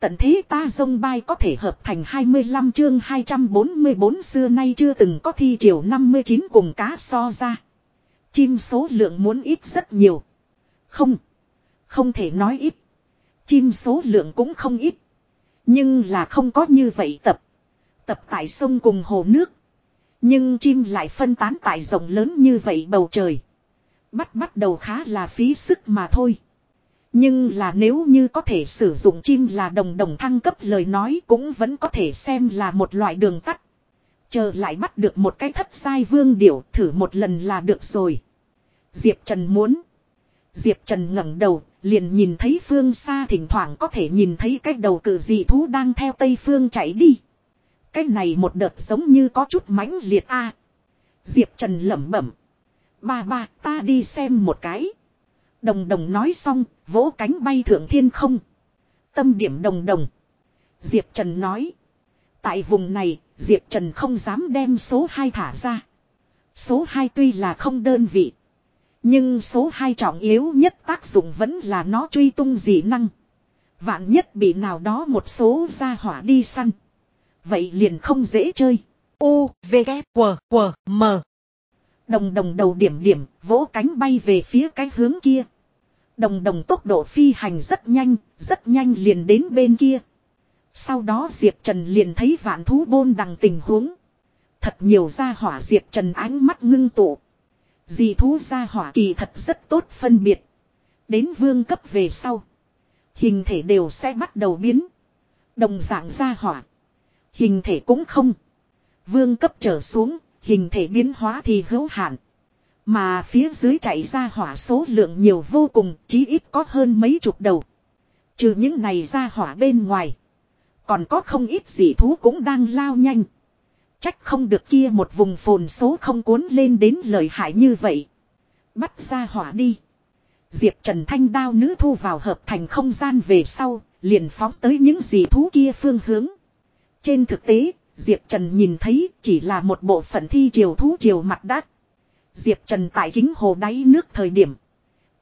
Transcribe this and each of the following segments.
Tận thế ta dông bay có thể hợp thành 25 chương 244 xưa nay chưa từng có thi triều 59 cùng cá so ra. Chim số lượng muốn ít rất nhiều. Không. Không thể nói ít. Chim số lượng cũng không ít. Nhưng là không có như vậy tập. Tập tại sông cùng hồ nước. Nhưng chim lại phân tán tại rộng lớn như vậy bầu trời. Bắt bắt đầu khá là phí sức mà thôi. Nhưng là nếu như có thể sử dụng chim là đồng đồng thăng cấp lời nói cũng vẫn có thể xem là một loại đường tắt. Chờ lại bắt được một cái thất sai vương điểu thử một lần là được rồi. Diệp Trần muốn. Diệp Trần ngẩng đầu, liền nhìn thấy phương xa thỉnh thoảng có thể nhìn thấy cái đầu cử dị thú đang theo tây phương chạy đi. Cái này một đợt giống như có chút mãnh liệt a. Diệp Trần lẩm bẩm. Ba ba, ta đi xem một cái. Đồng đồng nói xong, vỗ cánh bay thượng thiên không. Tâm điểm đồng đồng. Diệp Trần nói. Tại vùng này, Diệp Trần không dám đem số 2 thả ra. Số 2 tuy là không đơn vị. Nhưng số 2 trọng yếu nhất tác dụng vẫn là nó truy tung dị năng. Vạn nhất bị nào đó một số ra hỏa đi săn. Vậy liền không dễ chơi. U, V, K, W, W, M. Đồng đồng đầu điểm điểm, vỗ cánh bay về phía cái hướng kia. Đồng đồng tốc độ phi hành rất nhanh, rất nhanh liền đến bên kia. Sau đó Diệp Trần liền thấy vạn thú bôn đằng tình huống. Thật nhiều gia hỏa Diệp Trần ánh mắt ngưng tụ. Dì thú gia hỏa kỳ thật rất tốt phân biệt. Đến vương cấp về sau. Hình thể đều sẽ bắt đầu biến. Đồng dạng gia hỏa. Hình thể cũng không. Vương cấp trở xuống, hình thể biến hóa thì hữu hạn. Mà phía dưới chạy ra hỏa số lượng nhiều vô cùng, chí ít có hơn mấy chục đầu. Trừ những này ra hỏa bên ngoài. Còn có không ít dị thú cũng đang lao nhanh. Trách không được kia một vùng phồn số không cuốn lên đến lợi hại như vậy. Bắt ra hỏa đi. Diệp Trần Thanh đao nữ thu vào hợp thành không gian về sau, liền phóng tới những dị thú kia phương hướng. Trên thực tế, Diệp Trần nhìn thấy chỉ là một bộ phận thi triều thú triều mặt đất. Diệp Trần tại kính hồ đáy nước thời điểm.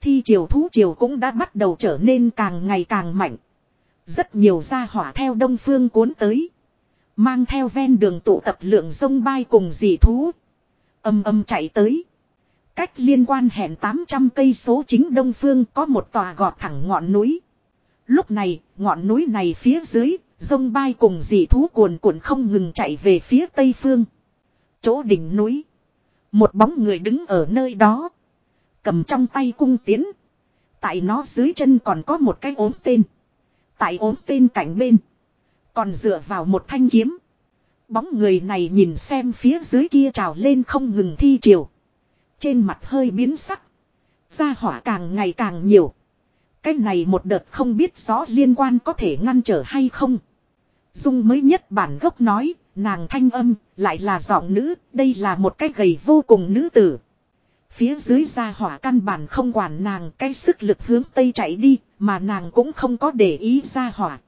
Thi triều thú triều cũng đã bắt đầu trở nên càng ngày càng mạnh. Rất nhiều gia hỏa theo đông phương cuốn tới. Mang theo ven đường tụ tập lượng sông bay cùng dị thú. Âm âm chạy tới. Cách liên quan hẹn 800 cây số chính đông phương có một tòa gọt thẳng ngọn núi. Lúc này, ngọn núi này phía dưới, Dông bay cùng dị thú cuồn cuộn không ngừng chạy về phía tây phương. Chỗ đỉnh núi. Một bóng người đứng ở nơi đó. Cầm trong tay cung tiến. Tại nó dưới chân còn có một cái ốm tên. Tại ốm tên cạnh bên. Còn dựa vào một thanh kiếm. Bóng người này nhìn xem phía dưới kia trào lên không ngừng thi triều. Trên mặt hơi biến sắc. Gia hỏa càng ngày càng nhiều. Cái này một đợt không biết rõ liên quan có thể ngăn trở hay không. Dung mới nhất bản gốc nói, nàng thanh âm, lại là giọng nữ, đây là một cái gầy vô cùng nữ tử. Phía dưới gia hỏa căn bản không quản nàng cái sức lực hướng tây chạy đi, mà nàng cũng không có để ý gia hỏa.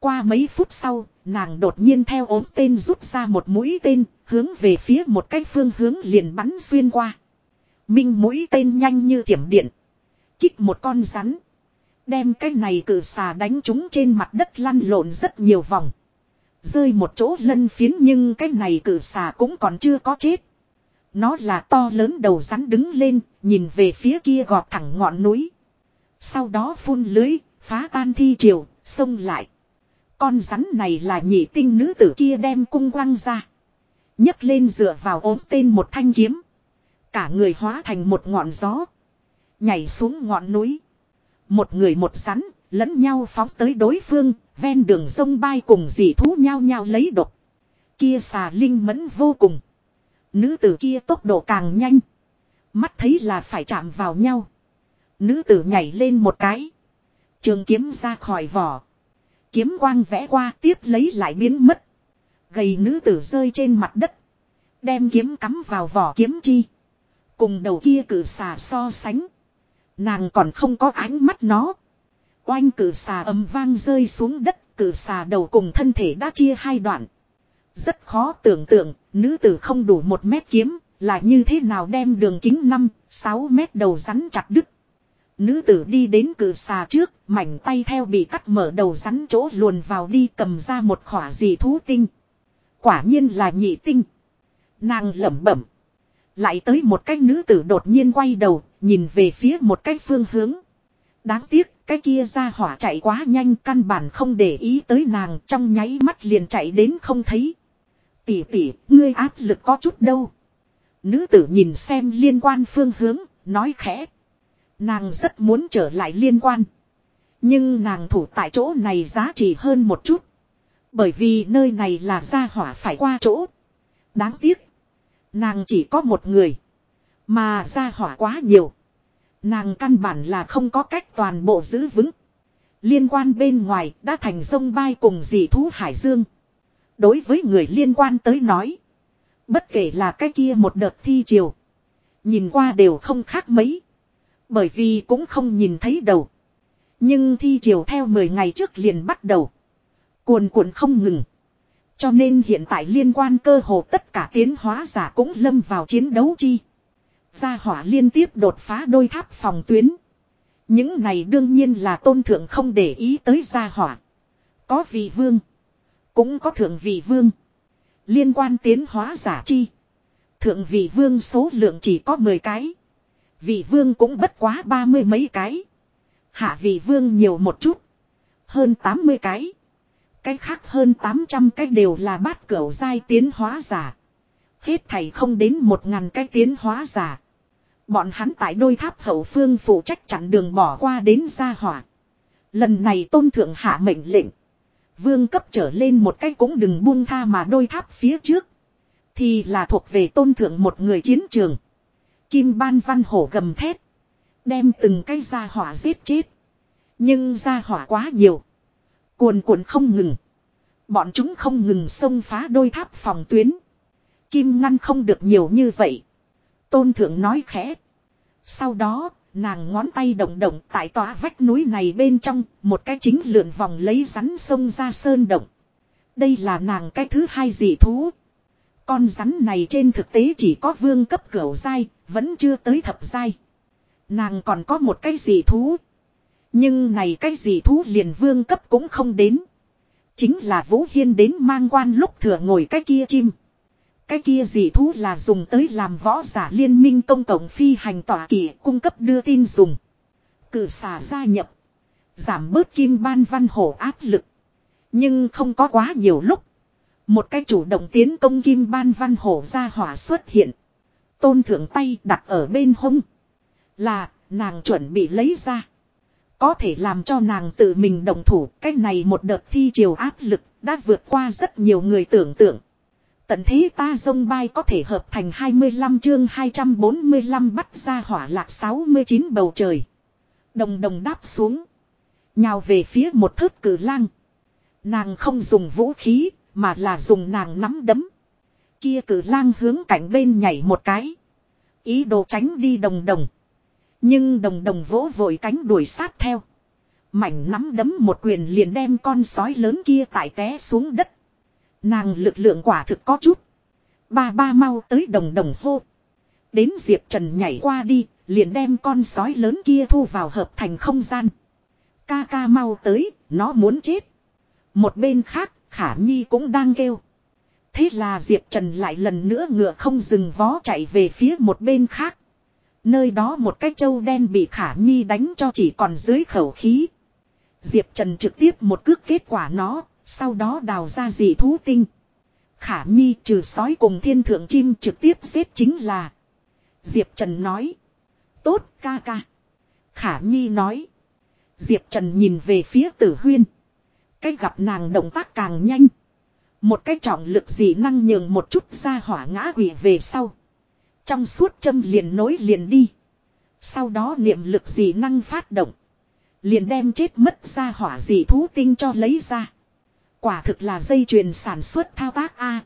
Qua mấy phút sau, nàng đột nhiên theo ốm tên rút ra một mũi tên, hướng về phía một cái phương hướng liền bắn xuyên qua. Minh mũi tên nhanh như thiểm điện. Kích một con rắn. Đem cái này cử xà đánh chúng trên mặt đất lăn lộn rất nhiều vòng. Rơi một chỗ lân phiến nhưng cái này cử xà cũng còn chưa có chết. Nó là to lớn đầu rắn đứng lên, nhìn về phía kia gọt thẳng ngọn núi. Sau đó phun lưới, phá tan thi triều, xông lại. Con rắn này là nhị tinh nữ tử kia đem cung quăng ra. nhấc lên dựa vào ốm tên một thanh kiếm. Cả người hóa thành một ngọn gió. Nhảy xuống ngọn núi. Một người một rắn, lẫn nhau phóng tới đối phương, ven đường sông bay cùng dì thú nhau nhau lấy độc. Kia xà linh mẫn vô cùng. Nữ tử kia tốc độ càng nhanh. Mắt thấy là phải chạm vào nhau. Nữ tử nhảy lên một cái. Trường kiếm ra khỏi vỏ. Kiếm quang vẽ qua tiếp lấy lại biến mất. Gầy nữ tử rơi trên mặt đất. Đem kiếm cắm vào vỏ kiếm chi. Cùng đầu kia cử xà so sánh. Nàng còn không có ánh mắt nó. Oanh cử xà ầm vang rơi xuống đất, cử xà đầu cùng thân thể đã chia hai đoạn. Rất khó tưởng tượng, nữ tử không đủ một mét kiếm, là như thế nào đem đường kính 5, 6 mét đầu rắn chặt đứt. Nữ tử đi đến cử xà trước, mảnh tay theo bị cắt mở đầu rắn chỗ luồn vào đi cầm ra một khỏa dị thú tinh. Quả nhiên là nhị tinh. Nàng lẩm bẩm. Lại tới một cái nữ tử đột nhiên quay đầu, nhìn về phía một cái phương hướng. Đáng tiếc, cái kia ra hỏa chạy quá nhanh căn bản không để ý tới nàng trong nháy mắt liền chạy đến không thấy. Tỷ tỷ, ngươi áp lực có chút đâu. Nữ tử nhìn xem liên quan phương hướng, nói khẽ. Nàng rất muốn trở lại liên quan. Nhưng nàng thủ tại chỗ này giá trị hơn một chút. Bởi vì nơi này là gia hỏa phải qua chỗ. Đáng tiếc. Nàng chỉ có một người. Mà gia hỏa quá nhiều. Nàng căn bản là không có cách toàn bộ giữ vững. Liên quan bên ngoài đã thành sông bay cùng dị thú hải dương. Đối với người liên quan tới nói. Bất kể là cái kia một đợt thi triều. Nhìn qua đều không khác mấy. Bởi vì cũng không nhìn thấy đầu. Nhưng thi triều theo 10 ngày trước liền bắt đầu. Cuồn cuộn không ngừng. Cho nên hiện tại liên quan cơ hồ tất cả tiến hóa giả cũng lâm vào chiến đấu chi. Gia hỏa liên tiếp đột phá đôi tháp phòng tuyến. Những này đương nhiên là tôn thượng không để ý tới gia hỏa. Có vị vương. Cũng có thượng vị vương. Liên quan tiến hóa giả chi. Thượng vị vương số lượng chỉ có 10 cái. Vị vương cũng bất quá ba mươi mấy cái. Hạ vị vương nhiều một chút. Hơn 80 cái. Cái khác hơn 800 cái đều là bát cửu giai tiến hóa giả. Hết thảy không đến một ngàn cái tiến hóa giả. Bọn hắn tại đôi tháp hậu phương phụ trách chặn đường bỏ qua đến gia hỏa. Lần này tôn thượng hạ mệnh lệnh. Vương cấp trở lên một cái cũng đừng buông tha mà đôi tháp phía trước. Thì là thuộc về tôn thượng một người chiến trường. Kim ban văn hổ gầm thét. Đem từng cái gia hỏa giết chết. Nhưng gia hỏa quá nhiều. Cuồn cuộn không ngừng. Bọn chúng không ngừng xông phá đôi tháp phòng tuyến. Kim ngăn không được nhiều như vậy. Tôn thượng nói khẽ. Sau đó, nàng ngón tay động động tại tòa vách núi này bên trong, một cái chính lượn vòng lấy rắn sông ra sơn động. Đây là nàng cái thứ hai dị thú. Con rắn này trên thực tế chỉ có vương cấp cửu dai, vẫn chưa tới thập dai. Nàng còn có một cái dị thú. Nhưng này cái gì thú liền vương cấp cũng không đến. Chính là Vũ Hiên đến mang quan lúc thừa ngồi cái kia chim. Cái kia dị thú là dùng tới làm võ giả liên minh công cộng phi hành tỏa kỳ cung cấp đưa tin dùng. Cử xả gia nhập. Giảm bớt kim ban văn hổ áp lực. Nhưng không có quá nhiều lúc. Một cái chủ động tiến công kim ban văn hổ ra hỏa xuất hiện. Tôn thượng tay đặt ở bên hông. Là, nàng chuẩn bị lấy ra. Có thể làm cho nàng tự mình đồng thủ. Cái này một đợt thi triều áp lực đã vượt qua rất nhiều người tưởng tượng. Tận thế ta dông bay có thể hợp thành 25 chương 245 bắt ra hỏa lạc 69 bầu trời. Đồng đồng đáp xuống. Nhào về phía một thớt cử lang. Nàng không dùng vũ khí, mà là dùng nàng nắm đấm. Kia cử lang hướng cạnh bên nhảy một cái. Ý đồ tránh đi đồng đồng. Nhưng đồng đồng vỗ vội cánh đuổi sát theo. Mảnh nắm đấm một quyền liền đem con sói lớn kia tại té xuống đất. Nàng lực lượng quả thực có chút. Ba ba mau tới đồng đồng hô. Đến Diệp Trần nhảy qua đi, liền đem con sói lớn kia thu vào hợp thành không gian. Ca ca mau tới, nó muốn chết. Một bên khác, Khả Nhi cũng đang kêu. Thế là Diệp Trần lại lần nữa ngựa không dừng vó chạy về phía một bên khác. Nơi đó một cái châu đen bị Khả Nhi đánh cho chỉ còn dưới khẩu khí. Diệp Trần trực tiếp một cước kết quả nó, sau đó đào ra dị thú tinh. Khả Nhi trừ sói cùng thiên thượng chim trực tiếp giết chính là. Diệp Trần nói. Tốt ca ca. Khả Nhi nói. Diệp Trần nhìn về phía tử huyên. cách gặp nàng động tác càng nhanh. Một cái trọng lực dị năng nhường một chút ra hỏa ngã quỷ về sau. Trong suốt châm liền nối liền đi. Sau đó niệm lực dị năng phát động. Liền đem chết mất ra hỏa dị thú tinh cho lấy ra. Quả thực là dây chuyền sản xuất thao tác A.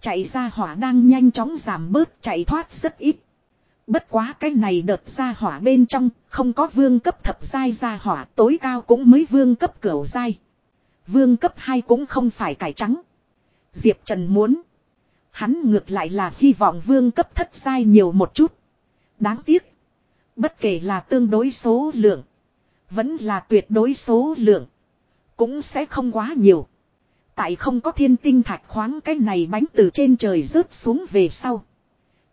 Chạy ra hỏa đang nhanh chóng giảm bớt, chạy thoát rất ít. Bất quá cái này đợt ra hỏa bên trong, không có vương cấp thập giai ra hỏa, tối cao cũng mới vương cấp cửu giai. Vương cấp 2 cũng không phải cải trắng. Diệp Trần muốn. Hắn ngược lại là hy vọng vương cấp thất sai nhiều một chút. Đáng tiếc. Bất kể là tương đối số lượng. Vẫn là tuyệt đối số lượng. Cũng sẽ không quá nhiều. Tại không có thiên tinh thạch khoáng cái này bánh từ trên trời rớt xuống về sau.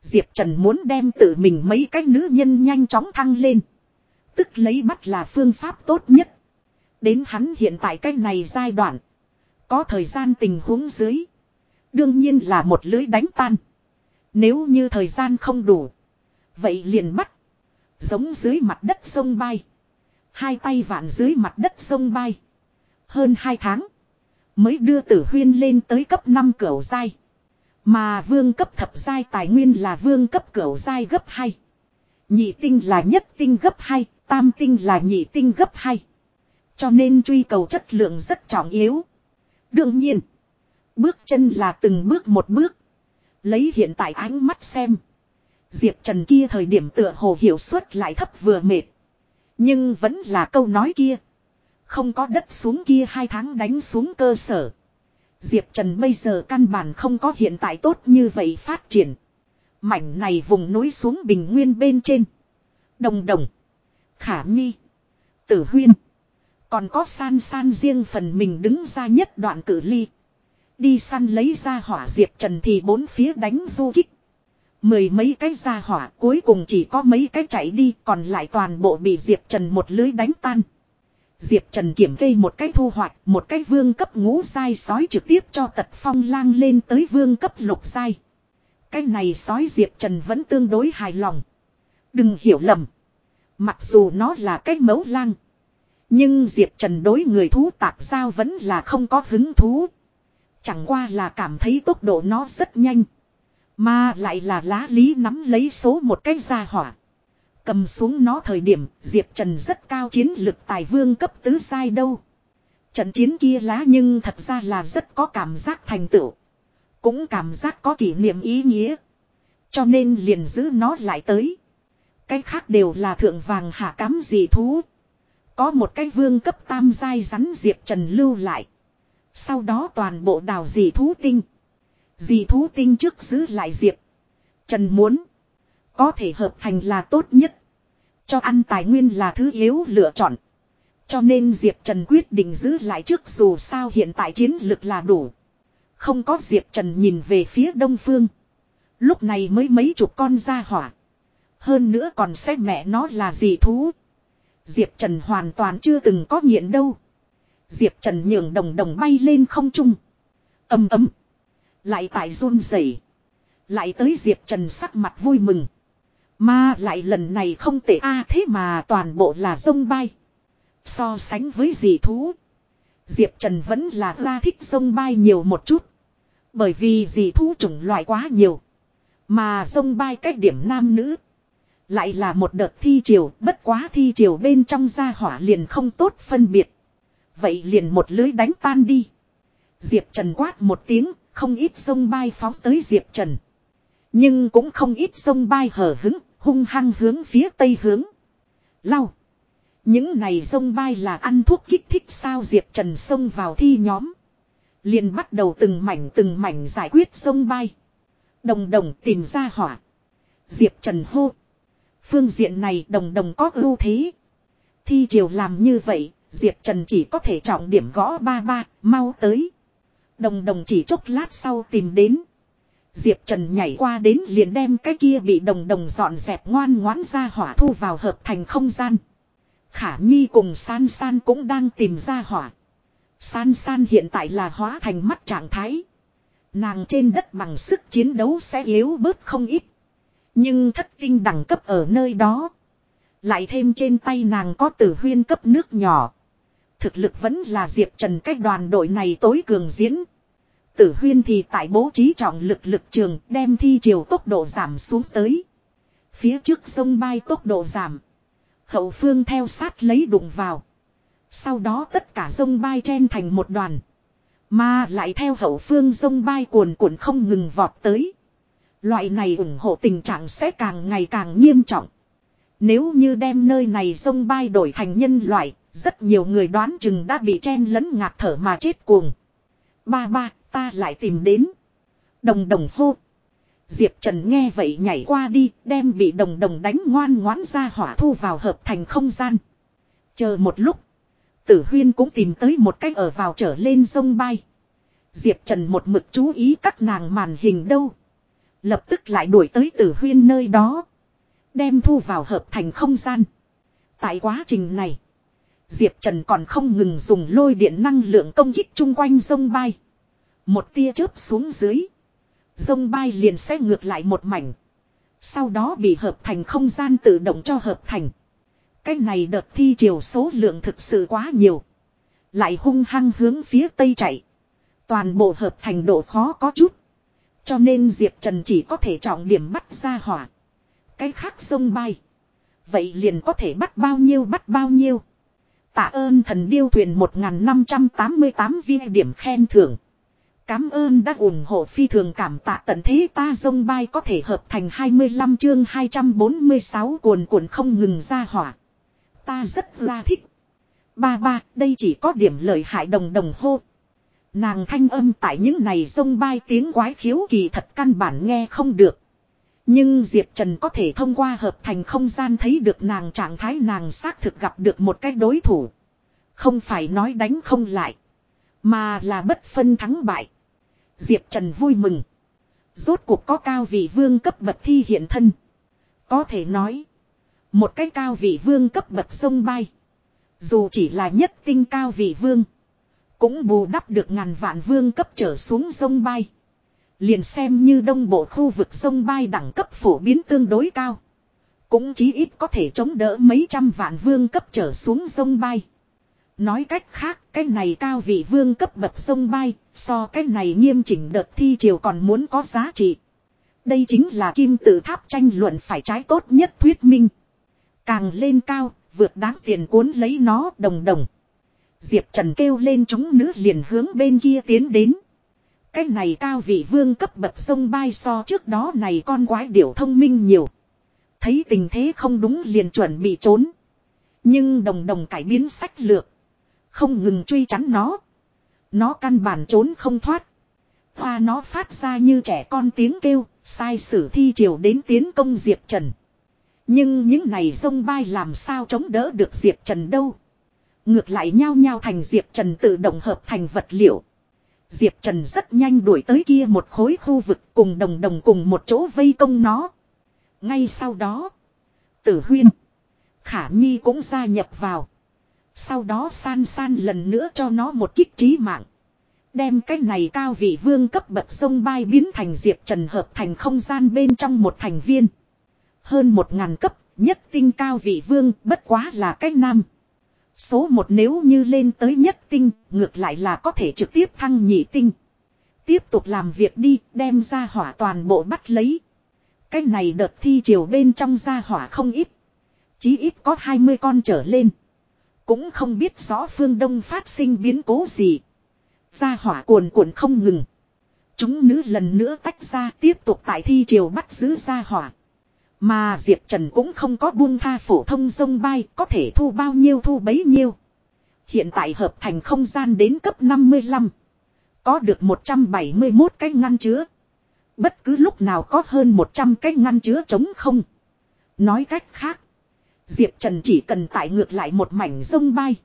Diệp Trần muốn đem tự mình mấy cái nữ nhân nhanh chóng thăng lên. Tức lấy bắt là phương pháp tốt nhất. Đến hắn hiện tại cái này giai đoạn. Có thời gian tình huống dưới. Đương nhiên là một lưới đánh tan. Nếu như thời gian không đủ. Vậy liền bắt. Giống dưới mặt đất sông bay. Hai tay vạn dưới mặt đất sông bay. Hơn hai tháng. Mới đưa tử huyên lên tới cấp 5 cửa giai. Mà vương cấp thập giai tài nguyên là vương cấp cửu giai gấp 2. Nhị tinh là nhất tinh gấp 2, tam tinh là nhị tinh gấp 2. Cho nên truy cầu chất lượng rất trọng yếu. Đương nhiên, bước chân là từng bước một bước. Lấy hiện tại ánh mắt xem. Diệp Trần kia thời điểm tựa hồ hiệu suất lại thấp vừa mệt. Nhưng vẫn là câu nói kia. Không có đất xuống kia hai tháng đánh xuống cơ sở. Diệp Trần bây giờ căn bản không có hiện tại tốt như vậy phát triển. Mảnh này vùng núi xuống bình nguyên bên trên. Đồng đồng. Khả nhi. Tử huyên. Còn có san san riêng phần mình đứng ra nhất đoạn cử ly. Đi săn lấy ra hỏa Diệp Trần thì bốn phía đánh du kích. Mười mấy cái ra hỏa cuối cùng chỉ có mấy cái chạy đi còn lại toàn bộ bị Diệp Trần một lưới đánh tan. Diệp Trần kiểm kê một cái thu hoạch, một cái vương cấp ngũ sai sói trực tiếp cho tật phong lang lên tới vương cấp lục sai. Cái này sói Diệp Trần vẫn tương đối hài lòng. Đừng hiểu lầm. Mặc dù nó là cái mẫu lang. Nhưng Diệp Trần đối người thú tạp sao vẫn là không có hứng thú. Chẳng qua là cảm thấy tốc độ nó rất nhanh. Mà lại là lá lý nắm lấy số một cái ra hỏa. Cầm xuống nó thời điểm, Diệp Trần rất cao chiến lực tài vương cấp tứ sai đâu. Trận chiến kia lá nhưng thật ra là rất có cảm giác thành tựu. Cũng cảm giác có kỷ niệm ý nghĩa. Cho nên liền giữ nó lại tới. Cái khác đều là thượng vàng hạ cám dị thú. Có một cái vương cấp tam giai rắn Diệp Trần lưu lại. Sau đó toàn bộ đào dị thú tinh. Dị thú tinh trước giữ lại Diệp. Trần muốn. Có thể hợp thành là tốt nhất. Cho ăn tài nguyên là thứ yếu lựa chọn. Cho nên Diệp Trần quyết định giữ lại trước dù sao hiện tại chiến lực là đủ. Không có Diệp Trần nhìn về phía đông phương. Lúc này mới mấy chục con ra hỏa. Hơn nữa còn xét mẹ nó là gì thú. Diệp Trần hoàn toàn chưa từng có nghiện đâu. Diệp Trần nhường đồng đồng bay lên không trung. Âm ấm. Lại tại run rẩy Lại tới Diệp Trần sắc mặt vui mừng. Mà lại lần này không tệ a thế mà toàn bộ là sông bay. So sánh với dị thú. Diệp Trần vẫn là ra thích sông bay nhiều một chút. Bởi vì dị thú chủng loại quá nhiều. Mà sông bay cách điểm nam nữ. Lại là một đợt thi triều, bất quá thi triều bên trong gia hỏa liền không tốt phân biệt. Vậy liền một lưới đánh tan đi. Diệp Trần quát một tiếng, không ít sông bay phóng tới Diệp Trần. Nhưng cũng không ít sông bay hở hứng, hung hăng hướng phía tây hướng. Lau. Những này sông bay là ăn thuốc kích thích sao Diệp Trần xông vào thi nhóm. Liền bắt đầu từng mảnh từng mảnh giải quyết sông bay. Đồng đồng tìm ra hỏa. Diệp Trần hô. Phương diện này đồng đồng có ưu thế. Thi triều làm như vậy, Diệp Trần chỉ có thể trọng điểm gõ ba ba, mau tới. Đồng đồng chỉ chốc lát sau tìm đến. Diệp Trần nhảy qua đến liền đem cái kia bị đồng đồng dọn dẹp ngoan ngoãn ra hỏa thu vào hợp thành không gian. Khả Nhi cùng San San cũng đang tìm ra hỏa. San San hiện tại là hóa thành mắt trạng thái. Nàng trên đất bằng sức chiến đấu sẽ yếu bớt không ít. Nhưng thất tinh đẳng cấp ở nơi đó. Lại thêm trên tay nàng có tử huyên cấp nước nhỏ. Thực lực vẫn là Diệp Trần cách đoàn đội này tối cường diễn. Tử huyên thì tại bố trí trọng lực lực trường đem thi chiều tốc độ giảm xuống tới. Phía trước sông bay tốc độ giảm. Hậu phương theo sát lấy đụng vào. Sau đó tất cả sông bay chen thành một đoàn. Mà lại theo hậu phương sông bay cuồn cuộn không ngừng vọt tới. Loại này ủng hộ tình trạng sẽ càng ngày càng nghiêm trọng. Nếu như đem nơi này sông bay đổi thành nhân loại, rất nhiều người đoán chừng đã bị chen lẫn ngạt thở mà chết cuồng. Ba ba, ta lại tìm đến. Đồng đồng hô. Diệp Trần nghe vậy nhảy qua đi, đem bị đồng đồng đánh ngoan ngoãn ra hỏa thu vào hợp thành không gian. Chờ một lúc, tử huyên cũng tìm tới một cách ở vào trở lên sông bay. Diệp Trần một mực chú ý các nàng màn hình đâu. Lập tức lại đuổi tới tử huyên nơi đó. Đem thu vào hợp thành không gian. Tại quá trình này, Diệp Trần còn không ngừng dùng lôi điện năng lượng công kích chung quanh sông bay. Một tia chớp xuống dưới. Sông bay liền sẽ ngược lại một mảnh. Sau đó bị hợp thành không gian tự động cho hợp thành. Cái này đợt thi chiều số lượng thực sự quá nhiều. Lại hung hăng hướng phía tây chạy. Toàn bộ hợp thành độ khó có chút. Cho nên Diệp Trần chỉ có thể trọng điểm bắt ra hỏa. Cái khác sông bay. Vậy liền có thể bắt bao nhiêu bắt bao nhiêu. Tạ ơn thần điêu thuyền 1588 viên điểm khen thưởng. Cám ơn đã ủng hộ phi thường cảm tạ tận thế ta sông bay có thể hợp thành 25 chương 246 cuồn cuộn không ngừng ra hỏa. Ta rất là thích. Ba ba, đây chỉ có điểm lợi hại đồng đồng hô. Nàng thanh âm tại những này sông bay tiếng quái khiếu kỳ thật căn bản nghe không được. Nhưng Diệp Trần có thể thông qua hợp thành không gian thấy được nàng trạng thái nàng xác thực gặp được một cái đối thủ. Không phải nói đánh không lại. Mà là bất phân thắng bại. Diệp Trần vui mừng. Rốt cuộc có cao vị vương cấp bậc thi hiện thân. Có thể nói. Một cái cao vị vương cấp bậc sông bay. Dù chỉ là nhất tinh cao vị vương. Cũng bù đắp được ngàn vạn vương cấp trở xuống sông bay. Liền xem như đông bộ khu vực sông bay đẳng cấp phổ biến tương đối cao. Cũng chí ít có thể chống đỡ mấy trăm vạn vương cấp trở xuống sông bay. Nói cách khác, cái này cao vị vương cấp bậc sông bay, so cái này nghiêm chỉnh đợt thi triều còn muốn có giá trị. Đây chính là kim tự tháp tranh luận phải trái tốt nhất thuyết minh. Càng lên cao, vượt đáng tiền cuốn lấy nó đồng đồng. Diệp Trần kêu lên chúng nữ liền hướng bên kia tiến đến. Cái này cao vị vương cấp bậc sông bay so trước đó này con quái điểu thông minh nhiều. Thấy tình thế không đúng liền chuẩn bị trốn. Nhưng đồng đồng cải biến sách lược. Không ngừng truy chắn nó. Nó căn bản trốn không thoát. Hoa nó phát ra như trẻ con tiếng kêu, sai sử thi triều đến tiến công Diệp Trần. Nhưng những này sông bay làm sao chống đỡ được Diệp Trần đâu. Ngược lại nhao nhao thành Diệp Trần tự động hợp thành vật liệu. Diệp Trần rất nhanh đuổi tới kia một khối khu vực cùng đồng đồng cùng một chỗ vây công nó. Ngay sau đó, Tử Huyên, Khả Nhi cũng gia nhập vào. Sau đó san san lần nữa cho nó một kích trí mạng. Đem cái này cao vị vương cấp bậc sông bay biến thành Diệp Trần hợp thành không gian bên trong một thành viên. Hơn một ngàn cấp, nhất tinh cao vị vương, bất quá là cách nam. Số một nếu như lên tới nhất tinh, ngược lại là có thể trực tiếp thăng nhị tinh. Tiếp tục làm việc đi, đem ra hỏa toàn bộ bắt lấy. Cái này đợt thi chiều bên trong ra hỏa không ít. Chí ít có 20 con trở lên. Cũng không biết rõ phương đông phát sinh biến cố gì. Ra hỏa cuồn cuộn không ngừng. Chúng nữ lần nữa tách ra tiếp tục tại thi triều bắt giữ ra hỏa. Mà Diệp Trần cũng không có buông tha phổ thông sông bay có thể thu bao nhiêu thu bấy nhiêu. Hiện tại hợp thành không gian đến cấp 55. Có được 171 cái ngăn chứa. Bất cứ lúc nào có hơn 100 cái ngăn chứa trống không. Nói cách khác. Diệp Trần chỉ cần tải ngược lại một mảnh sông bay.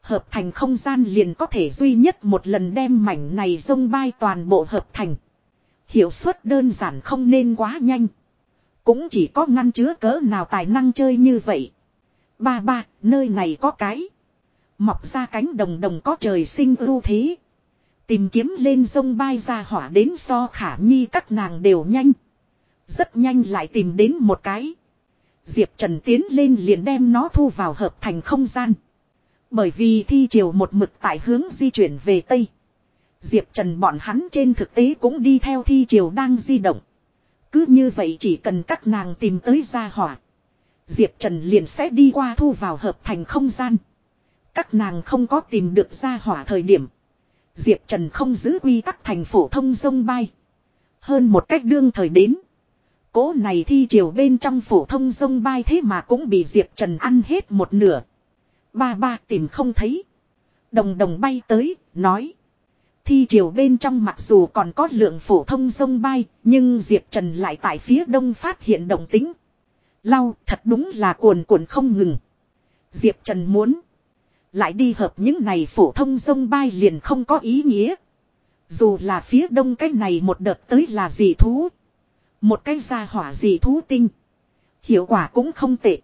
Hợp thành không gian liền có thể duy nhất một lần đem mảnh này sông bay toàn bộ hợp thành. Hiệu suất đơn giản không nên quá nhanh. Cũng chỉ có ngăn chứa cỡ nào tài năng chơi như vậy. Ba ba, nơi này có cái. Mọc ra cánh đồng đồng có trời sinh ưu thế. Tìm kiếm lên sông bay ra hỏa đến so khả nhi các nàng đều nhanh. Rất nhanh lại tìm đến một cái. Diệp Trần tiến lên liền đem nó thu vào hợp thành không gian. Bởi vì thi triều một mực tại hướng di chuyển về Tây. Diệp Trần bọn hắn trên thực tế cũng đi theo thi triều đang di động. Cứ như vậy chỉ cần các nàng tìm tới gia hỏa. Diệp Trần liền sẽ đi qua thu vào hợp thành không gian. Các nàng không có tìm được gia hỏa thời điểm. Diệp Trần không giữ quy tắc thành phổ thông sông bay. Hơn một cách đương thời đến. Cố này thi triều bên trong phổ thông sông bay thế mà cũng bị Diệp Trần ăn hết một nửa. Ba ba tìm không thấy. Đồng đồng bay tới, nói. Thi triều bên trong mặc dù còn có lượng phổ thông sông bay, nhưng Diệp Trần lại tại phía đông phát hiện động tính. Lau thật đúng là cuồn cuộn không ngừng. Diệp Trần muốn lại đi hợp những này phổ thông sông bay liền không có ý nghĩa. Dù là phía đông cái này một đợt tới là gì thú. Một cái gia hỏa gì thú tinh. Hiệu quả cũng không tệ.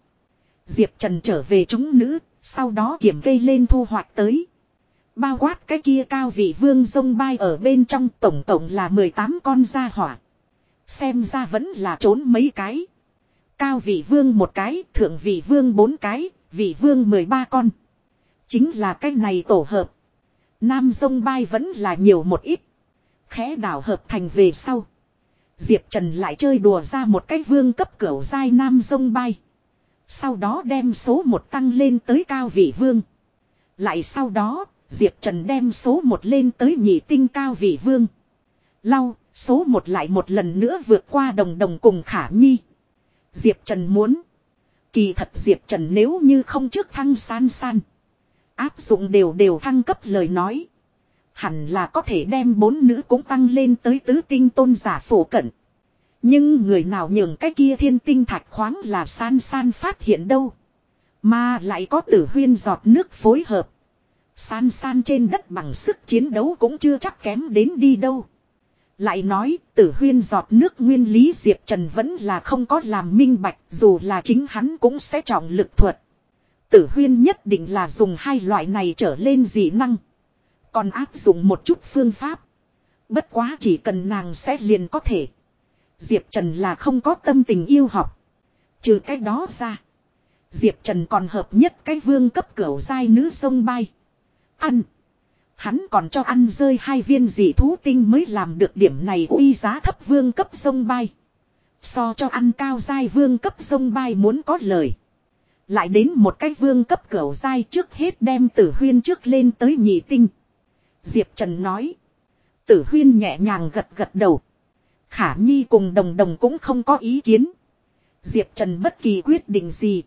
Diệp Trần trở về chúng nữ, sau đó kiểm gây lên thu hoạch tới. Bao quát cái kia cao vị vương sông bay ở bên trong tổng tổng là 18 con gia hỏa. Xem ra vẫn là trốn mấy cái. Cao vị vương một cái, thượng vị vương bốn cái, vị vương 13 con. Chính là cái này tổ hợp. Nam sông bay vẫn là nhiều một ít. Khẽ đảo hợp thành về sau. Diệp Trần lại chơi đùa ra một cái vương cấp cửu giai nam sông bay. Sau đó đem số một tăng lên tới cao vị vương. Lại sau đó, Diệp Trần đem số một lên tới nhị tinh cao vị vương. Lau, số một lại một lần nữa vượt qua đồng đồng cùng khả nhi. Diệp Trần muốn. Kỳ thật Diệp Trần nếu như không trước thăng san san. Áp dụng đều đều thăng cấp lời nói. Hẳn là có thể đem bốn nữ cũng tăng lên tới tứ tinh tôn giả phổ cận. Nhưng người nào nhường cái kia thiên tinh thạch khoáng là san san phát hiện đâu. Mà lại có tử huyên giọt nước phối hợp. San san trên đất bằng sức chiến đấu cũng chưa chắc kém đến đi đâu. Lại nói, tử huyên giọt nước nguyên lý Diệp Trần vẫn là không có làm minh bạch, dù là chính hắn cũng sẽ trọng lực thuật. Tử huyên nhất định là dùng hai loại này trở lên dị năng. Còn áp dụng một chút phương pháp. Bất quá chỉ cần nàng sẽ liền có thể. Diệp Trần là không có tâm tình yêu học. Trừ cái đó ra. Diệp Trần còn hợp nhất cái vương cấp cửu dai nữ sông bay. Ăn. Hắn còn cho ăn rơi hai viên dị thú tinh mới làm được điểm này uy giá thấp vương cấp sông bay. So cho ăn cao giai vương cấp sông bay muốn có lời. Lại đến một cái vương cấp cửu giai trước hết đem tử huyên trước lên tới nhị tinh. Diệp Trần nói. Tử huyên nhẹ nhàng gật gật đầu. Khả Nhi cùng đồng đồng cũng không có ý kiến. Diệp Trần bất kỳ quyết định gì.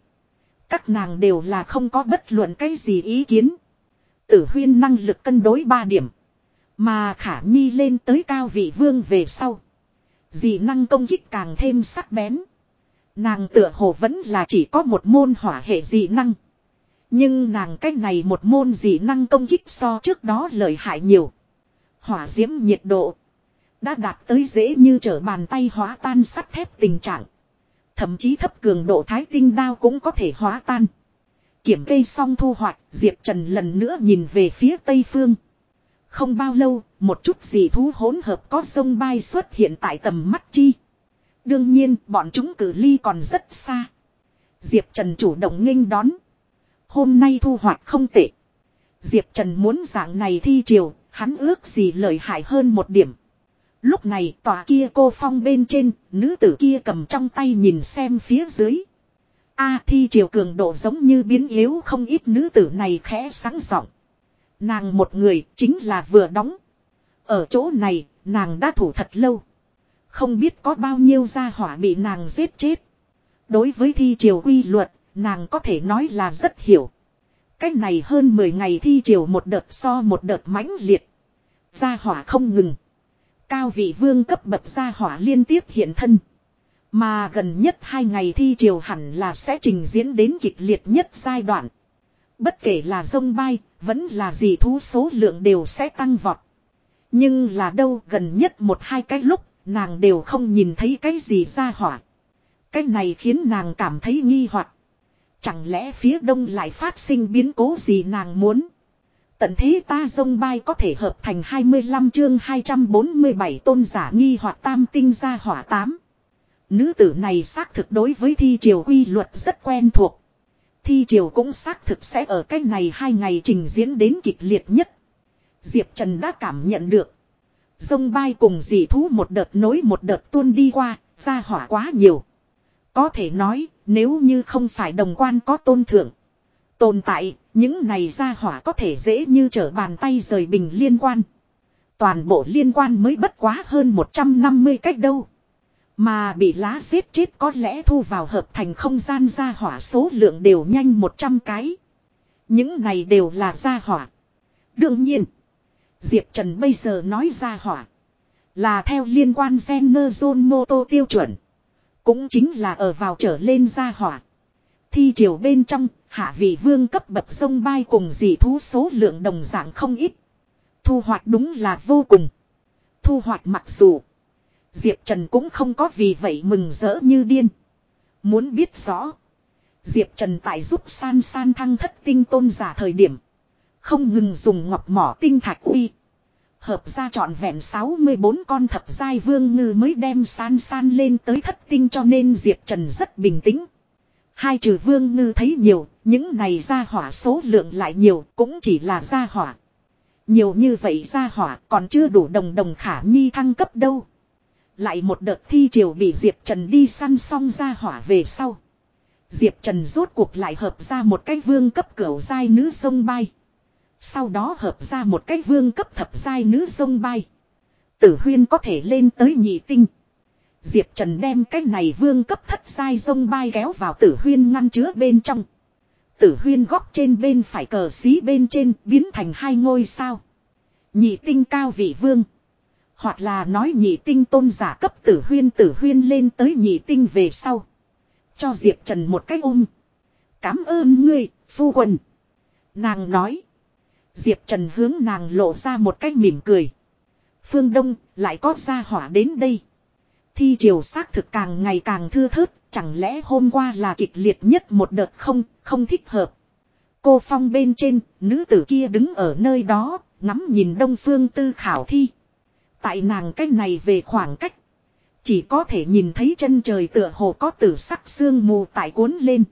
Các nàng đều là không có bất luận cái gì ý kiến. Tử huyên năng lực cân đối 3 điểm. Mà Khả Nhi lên tới cao vị vương về sau. Dị năng công kích càng thêm sắc bén. Nàng tựa hồ vẫn là chỉ có một môn hỏa hệ dị năng. Nhưng nàng cách này một môn dị năng công kích so trước đó lợi hại nhiều. Hỏa diễm nhiệt độ. Đã đạt tới dễ như trở bàn tay hóa tan sắt thép tình trạng. Thậm chí thấp cường độ thái tinh đao cũng có thể hóa tan. Kiểm cây xong thu hoạch, Diệp Trần lần nữa nhìn về phía tây phương. Không bao lâu, một chút gì thú hỗn hợp có sông bay xuất hiện tại tầm mắt chi. Đương nhiên, bọn chúng cử ly còn rất xa. Diệp Trần chủ động nghênh đón. Hôm nay thu hoạch không tệ. Diệp Trần muốn dạng này thi triều, hắn ước gì lợi hại hơn một điểm. Lúc này tòa kia cô phong bên trên, nữ tử kia cầm trong tay nhìn xem phía dưới. A thi triều cường độ giống như biến yếu không ít nữ tử này khẽ sáng giọng. Nàng một người chính là vừa đóng. Ở chỗ này, nàng đã thủ thật lâu. Không biết có bao nhiêu gia hỏa bị nàng giết chết. Đối với thi triều quy luật, nàng có thể nói là rất hiểu. Cách này hơn 10 ngày thi triều một đợt so một đợt mãnh liệt. Gia hỏa không ngừng. Cao vị vương cấp bậc gia hỏa liên tiếp hiện thân. Mà gần nhất hai ngày thi triều hẳn là sẽ trình diễn đến kịch liệt nhất giai đoạn. Bất kể là sông bay, vẫn là gì thú số lượng đều sẽ tăng vọt. Nhưng là đâu gần nhất một hai cái lúc, nàng đều không nhìn thấy cái gì ra hỏa. Cái này khiến nàng cảm thấy nghi hoặc. Chẳng lẽ phía đông lại phát sinh biến cố gì nàng muốn. Tận thế ta sông bay có thể hợp thành 25 chương 247 tôn giả nghi hoặc tam tinh ra hỏa tám. Nữ tử này xác thực đối với thi triều quy luật rất quen thuộc. Thi triều cũng xác thực sẽ ở cách này hai ngày trình diễn đến kịch liệt nhất. Diệp Trần đã cảm nhận được. Dông bay cùng dị thú một đợt nối một đợt tuôn đi qua, ra hỏa quá nhiều. Có thể nói, nếu như không phải đồng quan có tôn thượng. Tồn tại, những này ra hỏa có thể dễ như trở bàn tay rời bình liên quan. Toàn bộ liên quan mới bất quá hơn 150 cách đâu. Mà bị lá xếp chết có lẽ thu vào hợp thành không gian ra hỏa số lượng đều nhanh 100 cái. Những này đều là ra hỏa. Đương nhiên, Diệp Trần bây giờ nói ra hỏa. Là theo liên quan Zener mô tô tiêu chuẩn. Cũng chính là ở vào trở lên ra hỏa. Thi triều bên trong, hạ vị vương cấp bậc sông bay cùng dị thú số lượng đồng dạng không ít. Thu hoạch đúng là vô cùng. Thu hoạch mặc dù. Diệp Trần cũng không có vì vậy mừng rỡ như điên. Muốn biết rõ. Diệp Trần tại giúp san san thăng thất tinh tôn giả thời điểm. Không ngừng dùng ngọc mỏ tinh thạch uy. Hợp ra trọn vẹn 64 con thập giai vương ngư mới đem san san lên tới thất tinh cho nên Diệp Trần rất bình tĩnh. Hai trừ vương ngư thấy nhiều, những này ra hỏa số lượng lại nhiều cũng chỉ là ra hỏa. Nhiều như vậy ra hỏa còn chưa đủ đồng đồng khả nhi thăng cấp đâu. Lại một đợt thi triều bị Diệp Trần đi săn xong ra hỏa về sau. Diệp Trần rốt cuộc lại hợp ra một cái vương cấp cửu giai nữ sông bay. Sau đó hợp ra một cái vương cấp thập giai nữ sông bay. Tử huyên có thể lên tới nhị tinh. Diệp Trần đem cái này vương cấp thất giai sông bay kéo vào tử huyên ngăn chứa bên trong. Tử huyên góc trên bên phải cờ xí bên trên biến thành hai ngôi sao. Nhị tinh cao vị vương. Hoặc là nói nhị tinh tôn giả cấp tử huyên tử huyên lên tới nhị tinh về sau. Cho Diệp Trần một cái ôm. Cám ơn ngươi, phu quần. Nàng nói. Diệp Trần hướng nàng lộ ra một cái mỉm cười. Phương Đông lại có ra hỏa đến đây. Thi triều xác thực càng ngày càng thưa thớt. Chẳng lẽ hôm qua là kịch liệt nhất một đợt không, không thích hợp. Cô Phong bên trên, nữ tử kia đứng ở nơi đó, ngắm nhìn đông phương tư khảo thi. Tại nàng cái này về khoảng cách. Chỉ có thể nhìn thấy chân trời tựa hồ có tử sắc sương mù tại cuốn lên.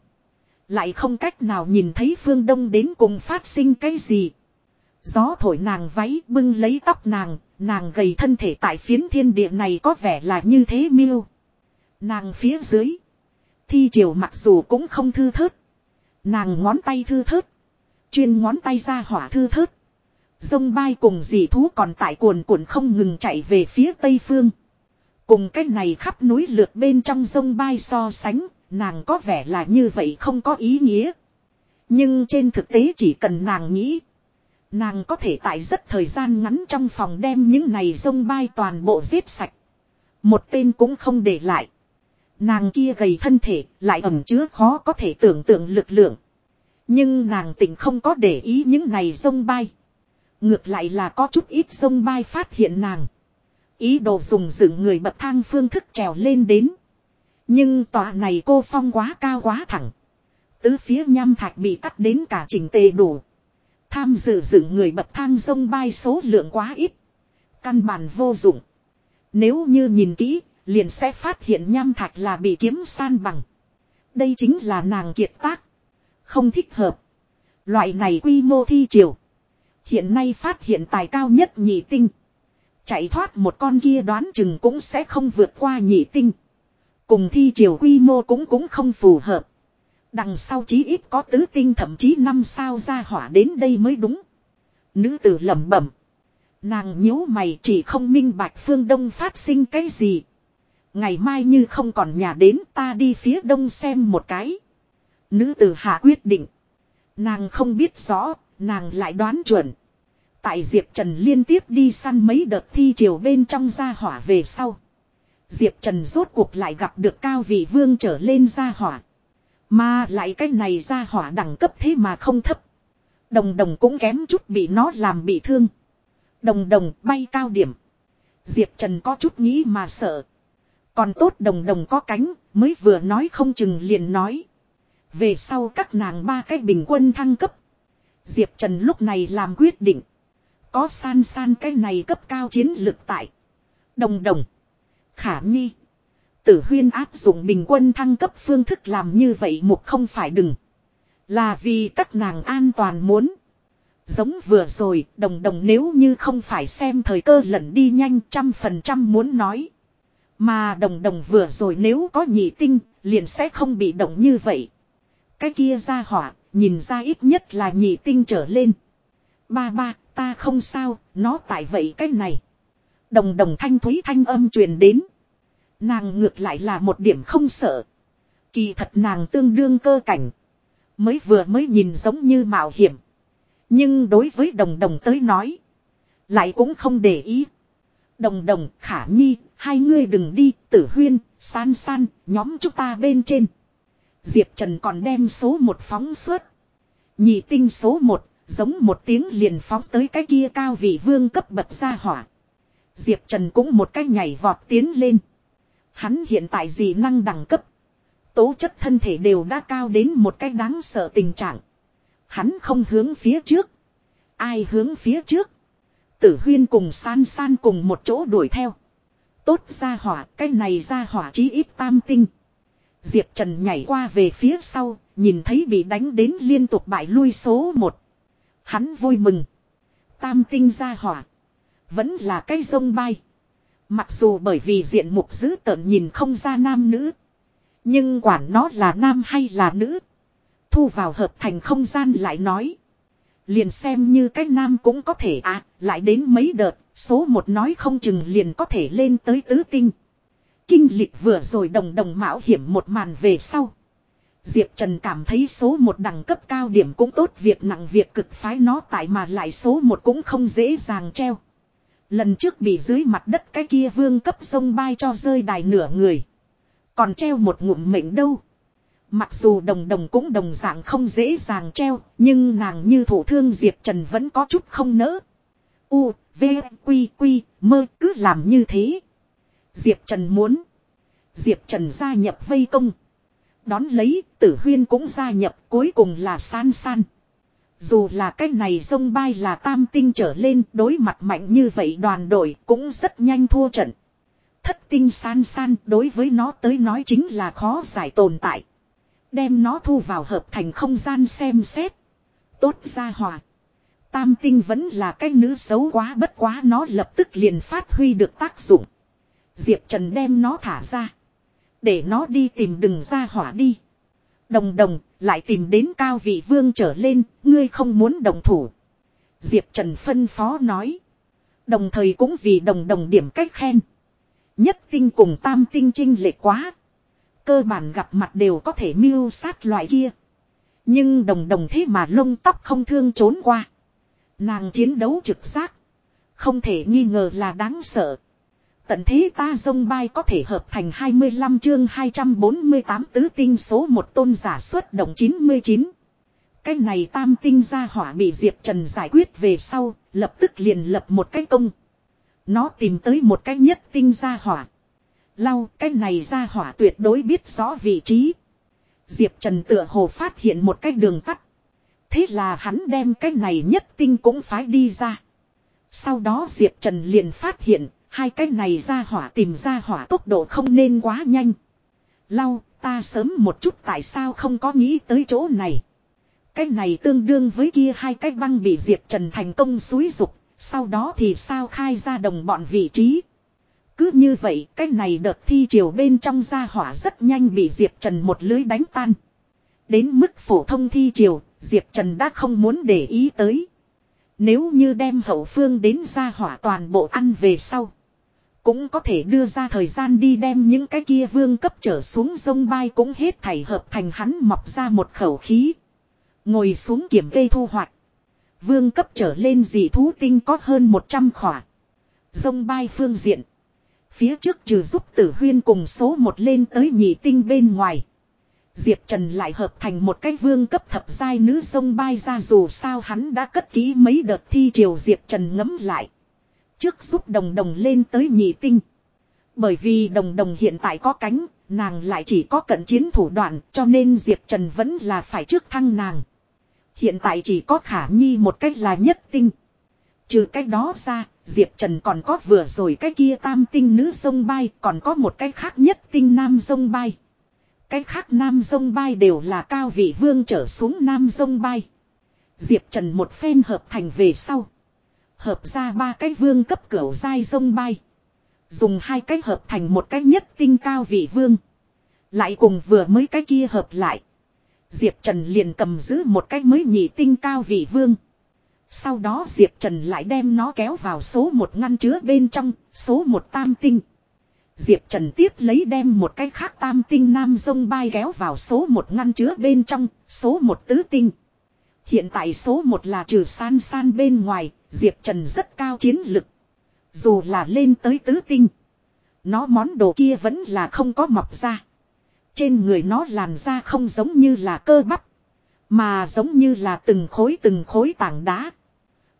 Lại không cách nào nhìn thấy phương đông đến cùng phát sinh cái gì. Gió thổi nàng váy bưng lấy tóc nàng, nàng gầy thân thể tại phiến thiên địa này có vẻ là như thế miêu. Nàng phía dưới. Thi triều mặc dù cũng không thư thớt. Nàng ngón tay thư thớt. Chuyên ngón tay ra hỏa thư thớt. Dông bay cùng dì thú còn tại cuồn cuộn không ngừng chạy về phía tây phương. Cùng cái này khắp núi lượt bên trong dông bay so sánh, nàng có vẻ là như vậy không có ý nghĩa. Nhưng trên thực tế chỉ cần nàng nghĩ. Nàng có thể tại rất thời gian ngắn trong phòng đem những này dông bay toàn bộ giết sạch. Một tên cũng không để lại. Nàng kia gầy thân thể lại ẩm chứa khó có thể tưởng tượng lực lượng. Nhưng nàng tỉnh không có để ý những này dông bay. Ngược lại là có chút ít sông bay phát hiện nàng. Ý đồ dùng dựng người bậc thang phương thức trèo lên đến. Nhưng tòa này cô phong quá cao quá thẳng. Tứ phía nham thạch bị cắt đến cả trình tề đủ. Tham dự dựng người bậc thang sông bay số lượng quá ít. Căn bản vô dụng. Nếu như nhìn kỹ, liền sẽ phát hiện nham thạch là bị kiếm san bằng. Đây chính là nàng kiệt tác. Không thích hợp. Loại này quy mô thi triều. Hiện nay phát hiện tài cao nhất nhị tinh. Chạy thoát một con kia đoán chừng cũng sẽ không vượt qua nhị tinh. Cùng thi triều quy mô cũng cũng không phù hợp. Đằng sau chí ít có tứ tinh thậm chí năm sao ra hỏa đến đây mới đúng. Nữ tử lẩm bẩm. Nàng nhíu mày chỉ không minh bạch phương đông phát sinh cái gì. Ngày mai như không còn nhà đến ta đi phía đông xem một cái. Nữ tử hạ quyết định. Nàng không biết rõ, nàng lại đoán chuẩn. Tại Diệp Trần liên tiếp đi săn mấy đợt thi triều bên trong gia hỏa về sau. Diệp Trần rốt cuộc lại gặp được cao vị vương trở lên gia hỏa. Mà lại cái này gia hỏa đẳng cấp thế mà không thấp. Đồng đồng cũng kém chút bị nó làm bị thương. Đồng đồng bay cao điểm. Diệp Trần có chút nghĩ mà sợ. Còn tốt đồng đồng có cánh, mới vừa nói không chừng liền nói. Về sau các nàng ba cái bình quân thăng cấp. Diệp Trần lúc này làm quyết định. Có san san cái này cấp cao chiến lực tại. Đồng đồng. Khả nhi. Tử huyên áp dụng bình quân thăng cấp phương thức làm như vậy mục không phải đừng. Là vì các nàng an toàn muốn. Giống vừa rồi, đồng đồng nếu như không phải xem thời cơ lẩn đi nhanh trăm phần trăm muốn nói. Mà đồng đồng vừa rồi nếu có nhị tinh, liền sẽ không bị động như vậy. Cái kia ra hỏa, nhìn ra ít nhất là nhị tinh trở lên. Ba ba, ta không sao, nó tại vậy cái này. Đồng đồng thanh thúy thanh âm truyền đến. Nàng ngược lại là một điểm không sợ. Kỳ thật nàng tương đương cơ cảnh. Mới vừa mới nhìn giống như mạo hiểm. Nhưng đối với đồng đồng tới nói. Lại cũng không để ý. Đồng đồng, khả nhi, hai ngươi đừng đi, tử huyên, san san, nhóm chúng ta bên trên. Diệp Trần còn đem số một phóng suốt. Nhị tinh số một, giống một tiếng liền phóng tới cái kia cao vị vương cấp bậc ra hỏa. Diệp Trần cũng một cái nhảy vọt tiến lên. Hắn hiện tại gì năng đẳng cấp. Tố chất thân thể đều đã cao đến một cái đáng sợ tình trạng. Hắn không hướng phía trước. Ai hướng phía trước. Tử huyên cùng san san cùng một chỗ đuổi theo. Tốt ra hỏa, cái này ra hỏa chí ít tam tinh. Diệp Trần nhảy qua về phía sau, nhìn thấy bị đánh đến liên tục bại lui số một. Hắn vui mừng. Tam tinh ra hỏa. Vẫn là cái sông bay. Mặc dù bởi vì diện mục dữ tợn nhìn không ra nam nữ. Nhưng quản nó là nam hay là nữ. Thu vào hợp thành không gian lại nói. Liền xem như cái nam cũng có thể à, lại đến mấy đợt, số một nói không chừng liền có thể lên tới tứ tinh. Kinh lịch vừa rồi đồng đồng mạo hiểm một màn về sau. Diệp Trần cảm thấy số một đẳng cấp cao điểm cũng tốt việc nặng việc cực phái nó tại mà lại số một cũng không dễ dàng treo. Lần trước bị dưới mặt đất cái kia vương cấp sông bay cho rơi đài nửa người. Còn treo một ngụm mệnh đâu. Mặc dù đồng đồng cũng đồng dạng không dễ dàng treo, nhưng nàng như thủ thương Diệp Trần vẫn có chút không nỡ. U, V, Quy, Quy, mơ cứ làm như thế. Diệp Trần muốn. Diệp Trần gia nhập vây công. Đón lấy, tử huyên cũng gia nhập, cuối cùng là san san. Dù là cái này sông bay là tam tinh trở lên, đối mặt mạnh như vậy đoàn đội cũng rất nhanh thua trận. Thất tinh san san đối với nó tới nói chính là khó giải tồn tại. Đem nó thu vào hợp thành không gian xem xét. Tốt ra hòa. Tam tinh vẫn là cái nữ xấu quá bất quá nó lập tức liền phát huy được tác dụng. Diệp Trần đem nó thả ra. Để nó đi tìm đừng ra hỏa đi. Đồng đồng, lại tìm đến cao vị vương trở lên, ngươi không muốn đồng thủ. Diệp Trần phân phó nói. Đồng thời cũng vì đồng đồng điểm cách khen. Nhất tinh cùng tam tinh trinh lệ quá. Cơ bản gặp mặt đều có thể mưu sát loại kia. Nhưng đồng đồng thế mà lông tóc không thương trốn qua. Nàng chiến đấu trực giác. Không thể nghi ngờ là đáng sợ. Tận thế ta dông bay có thể hợp thành 25 chương 248 tứ tinh số một tôn giả xuất động 99. Cái này tam tinh ra hỏa bị Diệp Trần giải quyết về sau, lập tức liền lập một cái công. Nó tìm tới một cái nhất tinh ra hỏa. Lau cái này ra hỏa tuyệt đối biết rõ vị trí. Diệp Trần tựa hồ phát hiện một cái đường tắt. Thế là hắn đem cái này nhất tinh cũng phái đi ra. Sau đó Diệp Trần liền phát hiện Hai cái này ra hỏa tìm ra hỏa tốc độ không nên quá nhanh. Lau, ta sớm một chút tại sao không có nghĩ tới chỗ này. Cái này tương đương với kia hai cái băng bị Diệp Trần thành công suối dục, sau đó thì sao khai ra đồng bọn vị trí. Cứ như vậy, cái này đợt thi chiều bên trong ra hỏa rất nhanh bị Diệp Trần một lưới đánh tan. Đến mức phổ thông thi chiều, Diệp Trần đã không muốn để ý tới. Nếu như đem hậu phương đến ra hỏa toàn bộ ăn về sau. Cũng có thể đưa ra thời gian đi đem những cái kia vương cấp trở xuống sông bay cũng hết thảy hợp thành hắn mọc ra một khẩu khí. Ngồi xuống kiểm cây thu hoạch. Vương cấp trở lên dị thú tinh có hơn 100 khỏa. Sông bay phương diện. Phía trước trừ giúp tử huyên cùng số một lên tới nhị tinh bên ngoài. Diệp Trần lại hợp thành một cái vương cấp thập giai nữ sông bay ra dù sao hắn đã cất kỹ mấy đợt thi triều Diệp Trần ngấm lại. Trước giúp đồng đồng lên tới nhị tinh. Bởi vì đồng đồng hiện tại có cánh, nàng lại chỉ có cận chiến thủ đoạn cho nên Diệp Trần vẫn là phải trước thăng nàng. Hiện tại chỉ có khả nhi một cách là nhất tinh. Trừ cách đó ra, Diệp Trần còn có vừa rồi cái kia tam tinh nữ sông bay, còn có một cái khác nhất tinh nam sông bay. Cái khác nam sông bay đều là cao vị vương trở xuống nam sông bay. Diệp Trần một phen hợp thành về sau. Hợp ra ba cái vương cấp cửu dai sông bay. Dùng hai cái hợp thành một cái nhất tinh cao vị vương. Lại cùng vừa mới cái kia hợp lại. Diệp Trần liền cầm giữ một cái mới nhị tinh cao vị vương. Sau đó Diệp Trần lại đem nó kéo vào số một ngăn chứa bên trong, số một tam tinh. Diệp Trần tiếp lấy đem một cái khác tam tinh nam sông bay kéo vào số một ngăn chứa bên trong, số một tứ tinh. Hiện tại số một là trừ san san bên ngoài, Diệp Trần rất cao chiến lực. Dù là lên tới tứ tinh. Nó món đồ kia vẫn là không có mọc ra. Trên người nó làn da không giống như là cơ bắp. Mà giống như là từng khối từng khối tảng đá.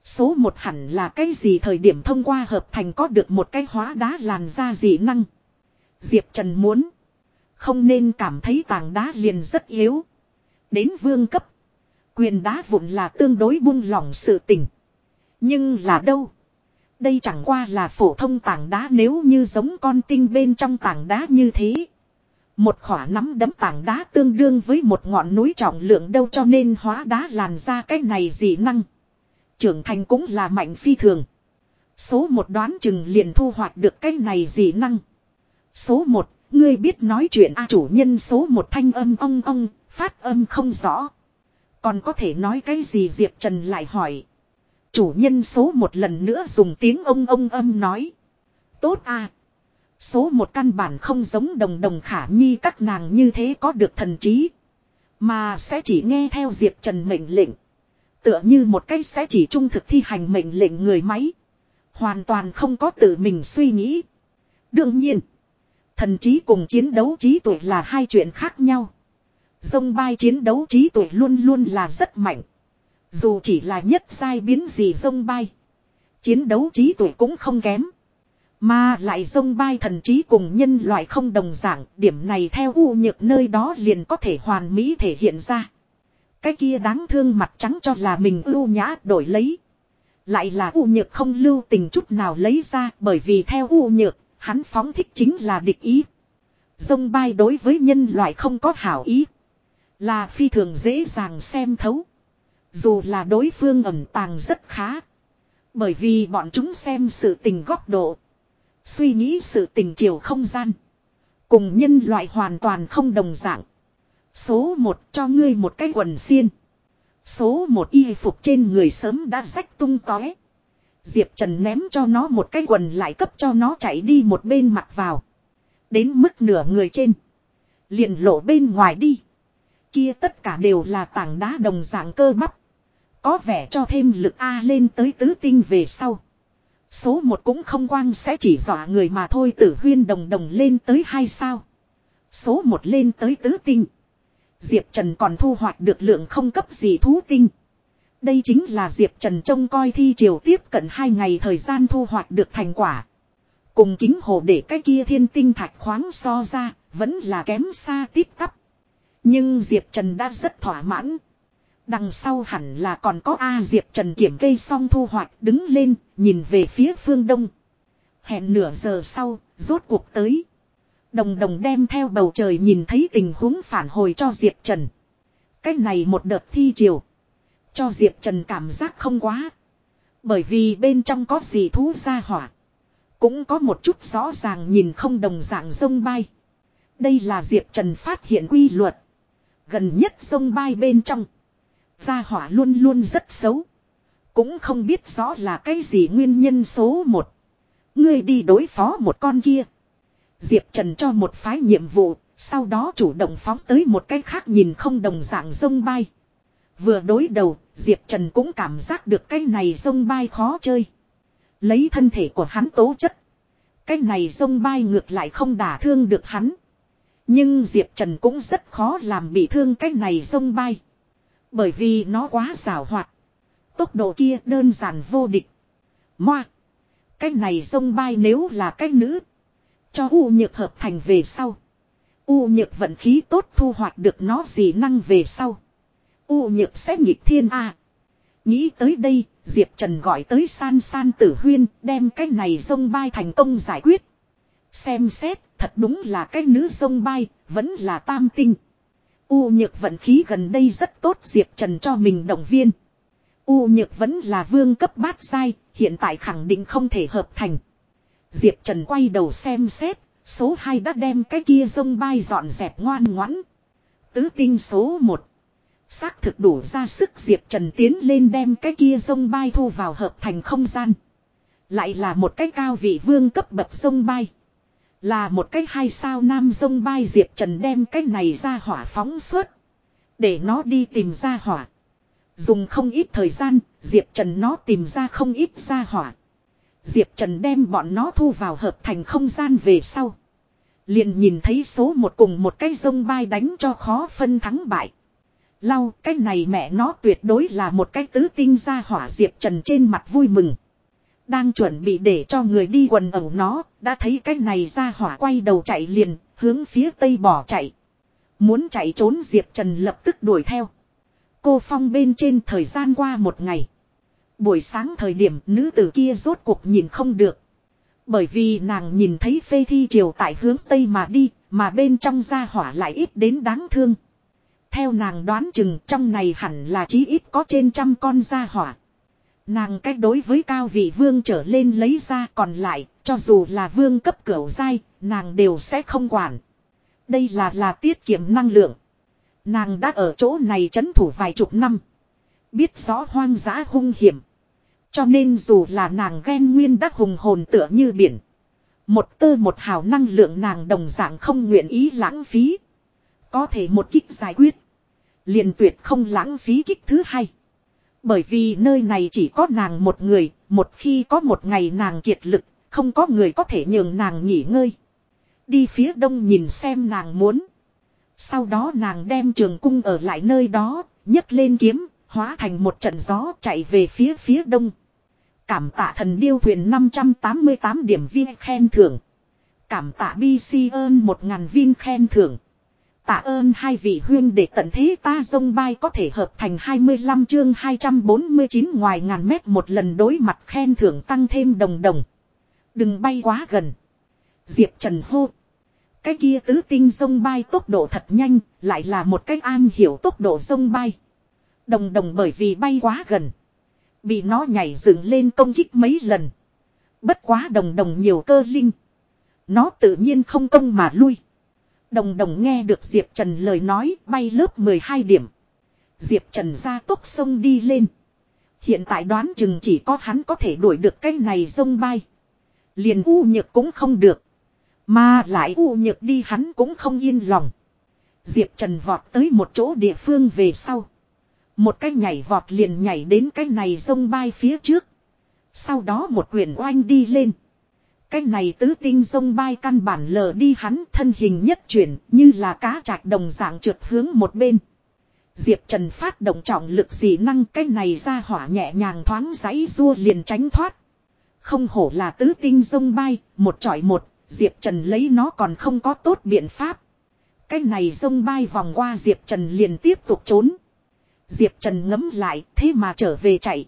Số một hẳn là cái gì thời điểm thông qua hợp thành có được một cái hóa đá làn da dị năng. Diệp Trần muốn. Không nên cảm thấy tảng đá liền rất yếu. Đến vương cấp. Quyền đá vụn là tương đối buông lỏng sự tình. Nhưng là đâu? Đây chẳng qua là phổ thông tảng đá nếu như giống con tinh bên trong tảng đá như thế. Một khỏa nắm đấm tảng đá tương đương với một ngọn núi trọng lượng đâu cho nên hóa đá làn ra cái này dị năng. Trưởng thành cũng là mạnh phi thường. Số một đoán chừng liền thu hoạch được cái này dị năng. Số một, ngươi biết nói chuyện a chủ nhân số một thanh âm ong ong, phát âm không rõ. Còn có thể nói cái gì Diệp Trần lại hỏi. Chủ nhân số một lần nữa dùng tiếng ông ông âm nói. Tốt à. Số một căn bản không giống đồng đồng khả nhi các nàng như thế có được thần trí. Mà sẽ chỉ nghe theo Diệp Trần mệnh lệnh. Tựa như một cách sẽ chỉ trung thực thi hành mệnh lệnh người máy. Hoàn toàn không có tự mình suy nghĩ. Đương nhiên. Thần trí cùng chiến đấu trí tuệ là hai chuyện khác nhau. Dông bay chiến đấu trí tuệ luôn luôn là rất mạnh. Dù chỉ là nhất sai biến gì dông bay. Chiến đấu trí tuệ cũng không kém. Mà lại dông bay thần trí cùng nhân loại không đồng dạng. Điểm này theo u nhược nơi đó liền có thể hoàn mỹ thể hiện ra. Cái kia đáng thương mặt trắng cho là mình ưu nhã đổi lấy. Lại là u nhược không lưu tình chút nào lấy ra bởi vì theo u nhược, hắn phóng thích chính là địch ý. Dông bay đối với nhân loại không có hảo ý. Là phi thường dễ dàng xem thấu. Dù là đối phương ẩn tàng rất khá. Bởi vì bọn chúng xem sự tình góc độ. Suy nghĩ sự tình chiều không gian. Cùng nhân loại hoàn toàn không đồng dạng. Số một cho ngươi một cái quần xiên. Số một y phục trên người sớm đã rách tung tóe. Diệp Trần ném cho nó một cái quần lại cấp cho nó chạy đi một bên mặt vào. Đến mức nửa người trên. Liền lộ bên ngoài đi. Kia tất cả đều là tảng đá đồng dạng cơ bắp. Có vẻ cho thêm lực A lên tới tứ tinh về sau. Số một cũng không quang sẽ chỉ dọa người mà thôi tử huyên đồng đồng lên tới hai sao. Số một lên tới tứ tinh. Diệp Trần còn thu hoạch được lượng không cấp gì thú tinh. Đây chính là Diệp Trần trông coi thi triều tiếp cận hai ngày thời gian thu hoạch được thành quả. Cùng kính hồ để cái kia thiên tinh thạch khoáng so ra, vẫn là kém xa tiếp tắp. Nhưng Diệp Trần đã rất thỏa mãn. Đằng sau hẳn là còn có A Diệp Trần kiểm cây xong thu hoạch đứng lên, nhìn về phía phương đông. Hẹn nửa giờ sau, rốt cuộc tới. Đồng đồng đem theo bầu trời nhìn thấy tình huống phản hồi cho Diệp Trần. Cái này một đợt thi chiều. Cho Diệp Trần cảm giác không quá. Bởi vì bên trong có gì thú ra hỏa. Cũng có một chút rõ ràng nhìn không đồng dạng sông bay. Đây là Diệp Trần phát hiện quy luật. Gần nhất sông bay bên trong. Gia hỏa luôn luôn rất xấu. Cũng không biết rõ là cái gì nguyên nhân số một. Ngươi đi đối phó một con kia. Diệp Trần cho một phái nhiệm vụ, sau đó chủ động phóng tới một cái khác nhìn không đồng dạng sông bay. Vừa đối đầu, Diệp Trần cũng cảm giác được cái này sông bay khó chơi. Lấy thân thể của hắn tố chất. Cái này sông bay ngược lại không đả thương được hắn. Nhưng Diệp Trần cũng rất khó làm bị thương cái này sông bay. Bởi vì nó quá xảo hoạt. Tốc độ kia đơn giản vô địch. Moa. Cái này sông bay nếu là cái nữ. Cho U nhược hợp thành về sau. U nhược vận khí tốt thu hoạch được nó gì năng về sau. U nhược sẽ nghịch thiên A. Nghĩ tới đây, Diệp Trần gọi tới san san tử huyên, đem cái này sông bay thành công giải quyết. Xem xét, thật đúng là cái nữ sông bay, vẫn là tam tinh. U nhược vận khí gần đây rất tốt Diệp Trần cho mình động viên. U nhược vẫn là vương cấp bát sai, hiện tại khẳng định không thể hợp thành. Diệp Trần quay đầu xem xét, số 2 đã đem cái kia sông bay dọn dẹp ngoan ngoãn. Tứ tinh số 1. Xác thực đủ ra sức Diệp Trần tiến lên đem cái kia sông bay thu vào hợp thành không gian. Lại là một cái cao vị vương cấp bậc sông bay. Là một cái hai sao nam dông bay Diệp Trần đem cái này ra hỏa phóng suốt. Để nó đi tìm ra hỏa. Dùng không ít thời gian, Diệp Trần nó tìm ra không ít ra hỏa. Diệp Trần đem bọn nó thu vào hợp thành không gian về sau. Liền nhìn thấy số một cùng một cái dông bay đánh cho khó phân thắng bại. Lau cái này mẹ nó tuyệt đối là một cái tứ tinh ra hỏa Diệp Trần trên mặt vui mừng. Đang chuẩn bị để cho người đi quần ẩu nó, đã thấy cái này ra hỏa quay đầu chạy liền, hướng phía tây bỏ chạy. Muốn chạy trốn Diệp Trần lập tức đuổi theo. Cô Phong bên trên thời gian qua một ngày. Buổi sáng thời điểm nữ tử kia rốt cuộc nhìn không được. Bởi vì nàng nhìn thấy phê thi triều tại hướng Tây mà đi, mà bên trong gia hỏa lại ít đến đáng thương. Theo nàng đoán chừng trong này hẳn là chí ít có trên trăm con gia hỏa. Nàng cách đối với cao vị vương trở lên lấy ra còn lại, cho dù là vương cấp cửu dai, nàng đều sẽ không quản. Đây là là tiết kiệm năng lượng. Nàng đã ở chỗ này chấn thủ vài chục năm. Biết rõ hoang dã hung hiểm. Cho nên dù là nàng ghen nguyên đắc hùng hồn tựa như biển. Một tơ một hào năng lượng nàng đồng dạng không nguyện ý lãng phí. Có thể một kích giải quyết. liền tuyệt không lãng phí kích thứ hai. Bởi vì nơi này chỉ có nàng một người, một khi có một ngày nàng kiệt lực, không có người có thể nhường nàng nghỉ ngơi. Đi phía đông nhìn xem nàng muốn. Sau đó nàng đem trường cung ở lại nơi đó, nhấc lên kiếm, hóa thành một trận gió chạy về phía phía đông. Cảm tạ thần điêu thuyền 588 điểm viên khen thưởng. Cảm tạ BC ơn 1.000 viên khen thưởng. Tạ ơn hai vị huyên để tận thế ta sông bay có thể hợp thành 25 chương 249 ngoài ngàn mét một lần đối mặt khen thưởng tăng thêm đồng đồng. Đừng bay quá gần. Diệp Trần hô. Cái kia tứ tinh sông bay tốc độ thật nhanh, lại là một cách an hiểu tốc độ sông bay. Đồng đồng bởi vì bay quá gần. Bị nó nhảy dựng lên công kích mấy lần. Bất quá đồng đồng nhiều cơ linh. Nó tự nhiên không công mà lui. Đồng đồng nghe được Diệp Trần lời nói bay lớp 12 điểm. Diệp Trần ra tốc sông đi lên. Hiện tại đoán chừng chỉ có hắn có thể đuổi được cái này sông bay. Liền u nhược cũng không được. Mà lại u nhược đi hắn cũng không yên lòng. Diệp Trần vọt tới một chỗ địa phương về sau. Một cái nhảy vọt liền nhảy đến cái này sông bay phía trước. Sau đó một quyền oanh đi lên. Cái này tứ tinh sông bay căn bản lờ đi hắn thân hình nhất chuyển như là cá trạch đồng dạng trượt hướng một bên. Diệp Trần phát động trọng lực dị năng cái này ra hỏa nhẹ nhàng thoáng giấy rua liền tránh thoát. Không hổ là tứ tinh sông bay, một trọi một, Diệp Trần lấy nó còn không có tốt biện pháp. Cái này sông bay vòng qua Diệp Trần liền tiếp tục trốn. Diệp Trần ngấm lại thế mà trở về chạy.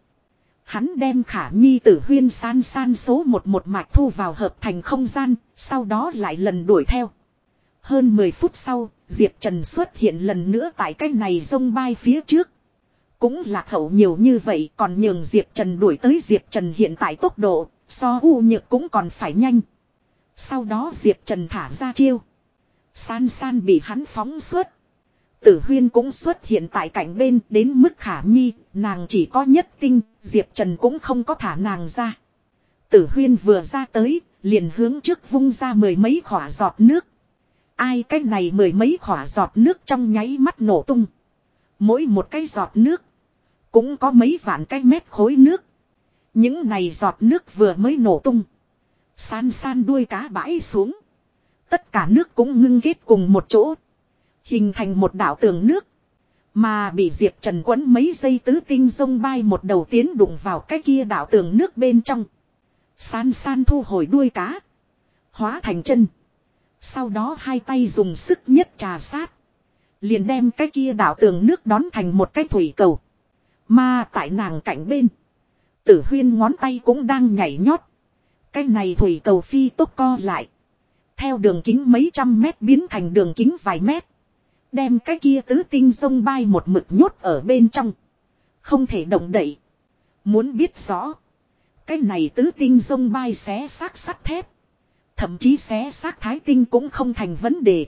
Hắn đem khả nhi tử huyên san san số một một mạch thu vào hợp thành không gian, sau đó lại lần đuổi theo. Hơn 10 phút sau, Diệp Trần xuất hiện lần nữa tại cái này sông bay phía trước. Cũng lạc hậu nhiều như vậy còn nhường Diệp Trần đuổi tới Diệp Trần hiện tại tốc độ, so u nhược cũng còn phải nhanh. Sau đó Diệp Trần thả ra chiêu. San san bị hắn phóng suốt. Tử huyên cũng xuất hiện tại cạnh bên đến mức khả nhi, nàng chỉ có nhất tinh, Diệp Trần cũng không có thả nàng ra. Tử huyên vừa ra tới, liền hướng trước vung ra mười mấy khỏa giọt nước. Ai cái này mười mấy khỏa giọt nước trong nháy mắt nổ tung. Mỗi một cái giọt nước, cũng có mấy vạn cái mét khối nước. Những này giọt nước vừa mới nổ tung. San san đuôi cá bãi xuống. Tất cả nước cũng ngưng ghét cùng một chỗ. Hình thành một đảo tường nước. Mà bị Diệp Trần quấn mấy giây tứ tinh sông bay một đầu tiến đụng vào cái kia đảo tường nước bên trong. San san thu hồi đuôi cá. Hóa thành chân. Sau đó hai tay dùng sức nhất trà sát. Liền đem cái kia đảo tường nước đón thành một cái thủy cầu. Mà tại nàng cạnh bên. Tử huyên ngón tay cũng đang nhảy nhót. Cái này thủy cầu phi tốt co lại. Theo đường kính mấy trăm mét biến thành đường kính vài mét. Đem cái kia tứ tinh sông bay một mực nhốt ở bên trong. Không thể động đậy. Muốn biết rõ. Cái này tứ tinh sông bay xé xác sắt thép. Thậm chí xé xác thái tinh cũng không thành vấn đề.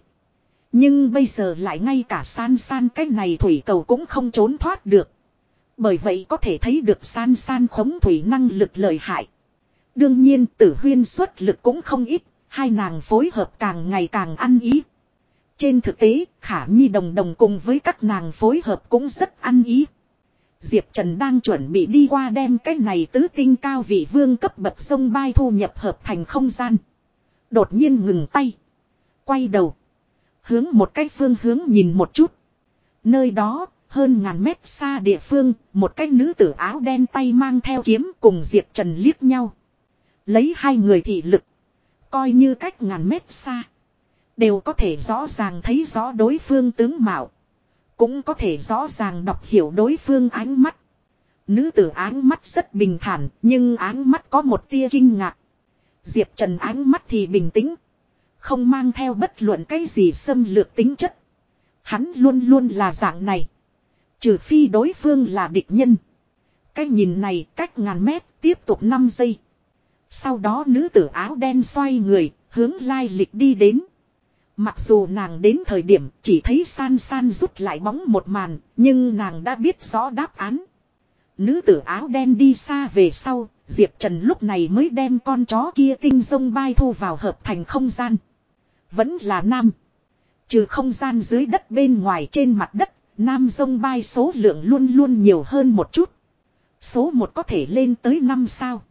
Nhưng bây giờ lại ngay cả san san cái này thủy cầu cũng không trốn thoát được. Bởi vậy có thể thấy được san san khống thủy năng lực lợi hại. Đương nhiên tử huyên xuất lực cũng không ít, hai nàng phối hợp càng ngày càng ăn ý. Trên thực tế, Khả Nhi đồng đồng cùng với các nàng phối hợp cũng rất ăn ý. Diệp Trần đang chuẩn bị đi qua đem cái này tứ tinh cao vị vương cấp bậc sông bay thu nhập hợp thành không gian. Đột nhiên ngừng tay. Quay đầu. Hướng một cái phương hướng nhìn một chút. Nơi đó, hơn ngàn mét xa địa phương, một cái nữ tử áo đen tay mang theo kiếm cùng Diệp Trần liếc nhau. Lấy hai người thị lực. Coi như cách ngàn mét xa. Đều có thể rõ ràng thấy rõ đối phương tướng mạo. Cũng có thể rõ ràng đọc hiểu đối phương ánh mắt. Nữ tử ánh mắt rất bình thản, nhưng ánh mắt có một tia kinh ngạc. Diệp Trần ánh mắt thì bình tĩnh. Không mang theo bất luận cái gì xâm lược tính chất. Hắn luôn luôn là dạng này. Trừ phi đối phương là địch nhân. Cái nhìn này cách ngàn mét tiếp tục 5 giây. Sau đó nữ tử áo đen xoay người, hướng lai lịch đi đến. Mặc dù nàng đến thời điểm chỉ thấy san san rút lại bóng một màn, nhưng nàng đã biết rõ đáp án. Nữ tử áo đen đi xa về sau, Diệp Trần lúc này mới đem con chó kia tinh dông bay thu vào hợp thành không gian. Vẫn là nam. Trừ không gian dưới đất bên ngoài trên mặt đất, nam dông bay số lượng luôn luôn nhiều hơn một chút. Số một có thể lên tới 5 sao.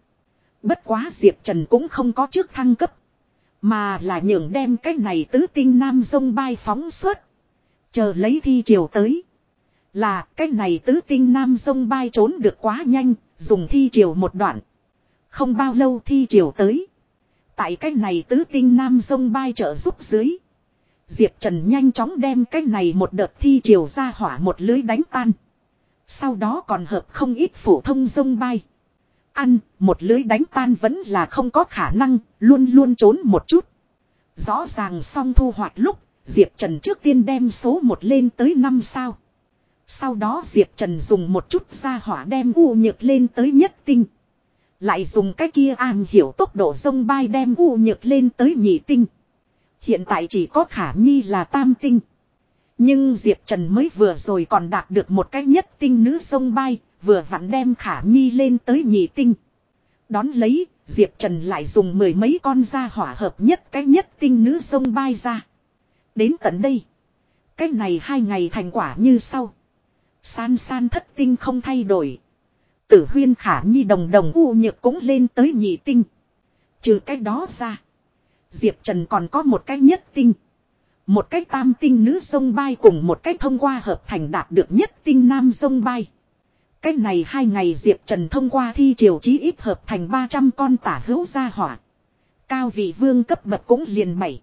Bất quá Diệp Trần cũng không có trước thăng cấp. Mà là nhường đem cái này tứ tinh nam sông bay phóng suốt. Chờ lấy thi chiều tới. Là cái này tứ tinh nam sông bay trốn được quá nhanh, dùng thi chiều một đoạn. Không bao lâu thi chiều tới. Tại cái này tứ tinh nam sông bay trợ giúp dưới. Diệp Trần nhanh chóng đem cái này một đợt thi chiều ra hỏa một lưới đánh tan. Sau đó còn hợp không ít phổ thông sông bay. Ăn, một lưới đánh tan vẫn là không có khả năng, luôn luôn trốn một chút. Rõ ràng xong thu hoạch lúc, Diệp Trần trước tiên đem số một lên tới 5 sao. Sau đó Diệp Trần dùng một chút ra hỏa đem u nhược lên tới nhất tinh. Lại dùng cái kia an hiểu tốc độ sông bay đem u nhược lên tới nhị tinh. Hiện tại chỉ có khả nhi là tam tinh. Nhưng Diệp Trần mới vừa rồi còn đạt được một cái nhất tinh nữ sông bay, vừa vặn đem khả nhi lên tới nhị tinh. Đón lấy, Diệp Trần lại dùng mười mấy con da hỏa hợp nhất cái nhất tinh nữ sông bay ra. Đến tận đây, cái này hai ngày thành quả như sau. San san thất tinh không thay đổi. Tử huyên khả nhi đồng đồng u nhược cũng lên tới nhị tinh. Trừ cái đó ra. Diệp Trần còn có một cái nhất tinh. Một cái tam tinh nữ sông bay cùng một cái thông qua hợp thành đạt được nhất tinh nam sông bay cách này hai ngày Diệp Trần thông qua thi triều chí ít hợp thành 300 con tả hữu gia hỏa. Cao vị vương cấp bậc cũng liền 7.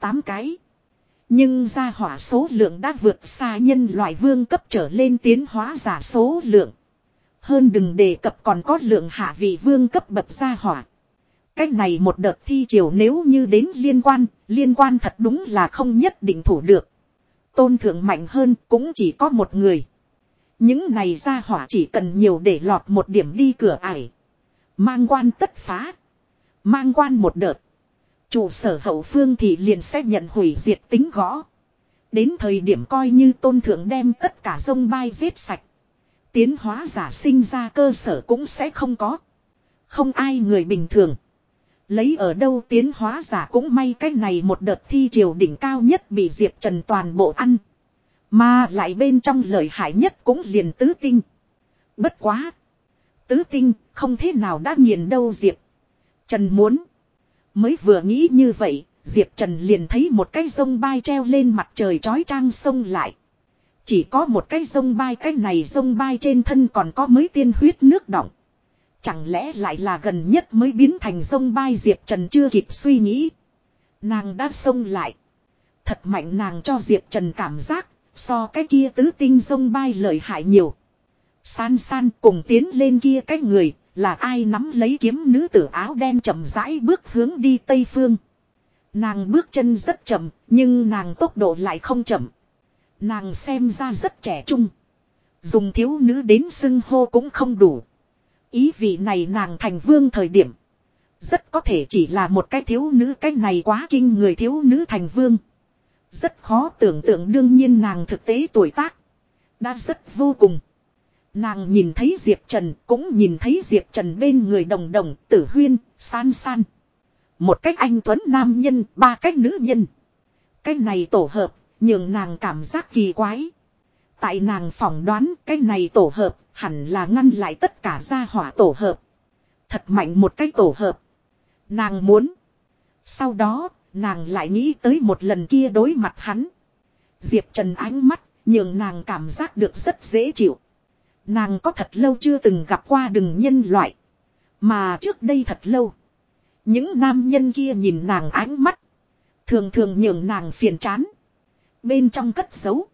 8 cái. Nhưng gia hỏa số lượng đã vượt xa nhân loại vương cấp trở lên tiến hóa giả số lượng. Hơn đừng đề cập còn có lượng hạ vị vương cấp bậc gia hỏa. Cách này một đợt thi triều nếu như đến liên quan, liên quan thật đúng là không nhất định thủ được. Tôn thượng mạnh hơn cũng chỉ có một người. Những này ra hỏa chỉ cần nhiều để lọt một điểm đi cửa ải. Mang quan tất phá. Mang quan một đợt. Chủ sở hậu phương thì liền sẽ nhận hủy diệt tính gõ. Đến thời điểm coi như tôn thượng đem tất cả sông bay giết sạch. Tiến hóa giả sinh ra cơ sở cũng sẽ không có. Không ai người bình thường. Lấy ở đâu tiến hóa giả cũng may cái này một đợt thi triều đỉnh cao nhất bị Diệp Trần toàn bộ ăn. Mà lại bên trong lợi hại nhất cũng liền tứ tinh. Bất quá. Tứ tinh không thế nào đã nghiền đâu Diệp. Trần muốn. Mới vừa nghĩ như vậy, Diệp Trần liền thấy một cái sông bay treo lên mặt trời trói trang sông lại. Chỉ có một cái sông bay cái này sông bay trên thân còn có mấy tiên huyết nước động. Chẳng lẽ lại là gần nhất mới biến thành sông bay Diệp Trần chưa kịp suy nghĩ. Nàng đã sông lại. Thật mạnh nàng cho Diệp Trần cảm giác So cái kia tứ tinh sông bay lợi hại nhiều. San san cùng tiến lên kia cái người, là ai nắm lấy kiếm nữ tử áo đen chậm rãi bước hướng đi Tây Phương. Nàng bước chân rất chậm, nhưng nàng tốc độ lại không chậm. Nàng xem ra rất trẻ trung. Dùng thiếu nữ đến xưng hô cũng không đủ. Ý vị này nàng thành vương thời điểm. Rất có thể chỉ là một cái thiếu nữ cái này quá kinh người thiếu nữ thành vương. Rất khó tưởng tượng đương nhiên nàng thực tế tuổi tác. Đã rất vô cùng. Nàng nhìn thấy Diệp Trần cũng nhìn thấy Diệp Trần bên người đồng đồng tử huyên, san san. Một cách anh tuấn nam nhân, ba cách nữ nhân. Cách này tổ hợp, nhường nàng cảm giác kỳ quái. Tại nàng phỏng đoán cái này tổ hợp hẳn là ngăn lại tất cả gia hỏa tổ hợp. Thật mạnh một cái tổ hợp. Nàng muốn. Sau đó, nàng lại nghĩ tới một lần kia đối mặt hắn. Diệp Trần ánh mắt, nhường nàng cảm giác được rất dễ chịu. Nàng có thật lâu chưa từng gặp qua đừng nhân loại. Mà trước đây thật lâu. Những nam nhân kia nhìn nàng ánh mắt. Thường thường nhường nàng phiền chán. Bên trong cất giấu.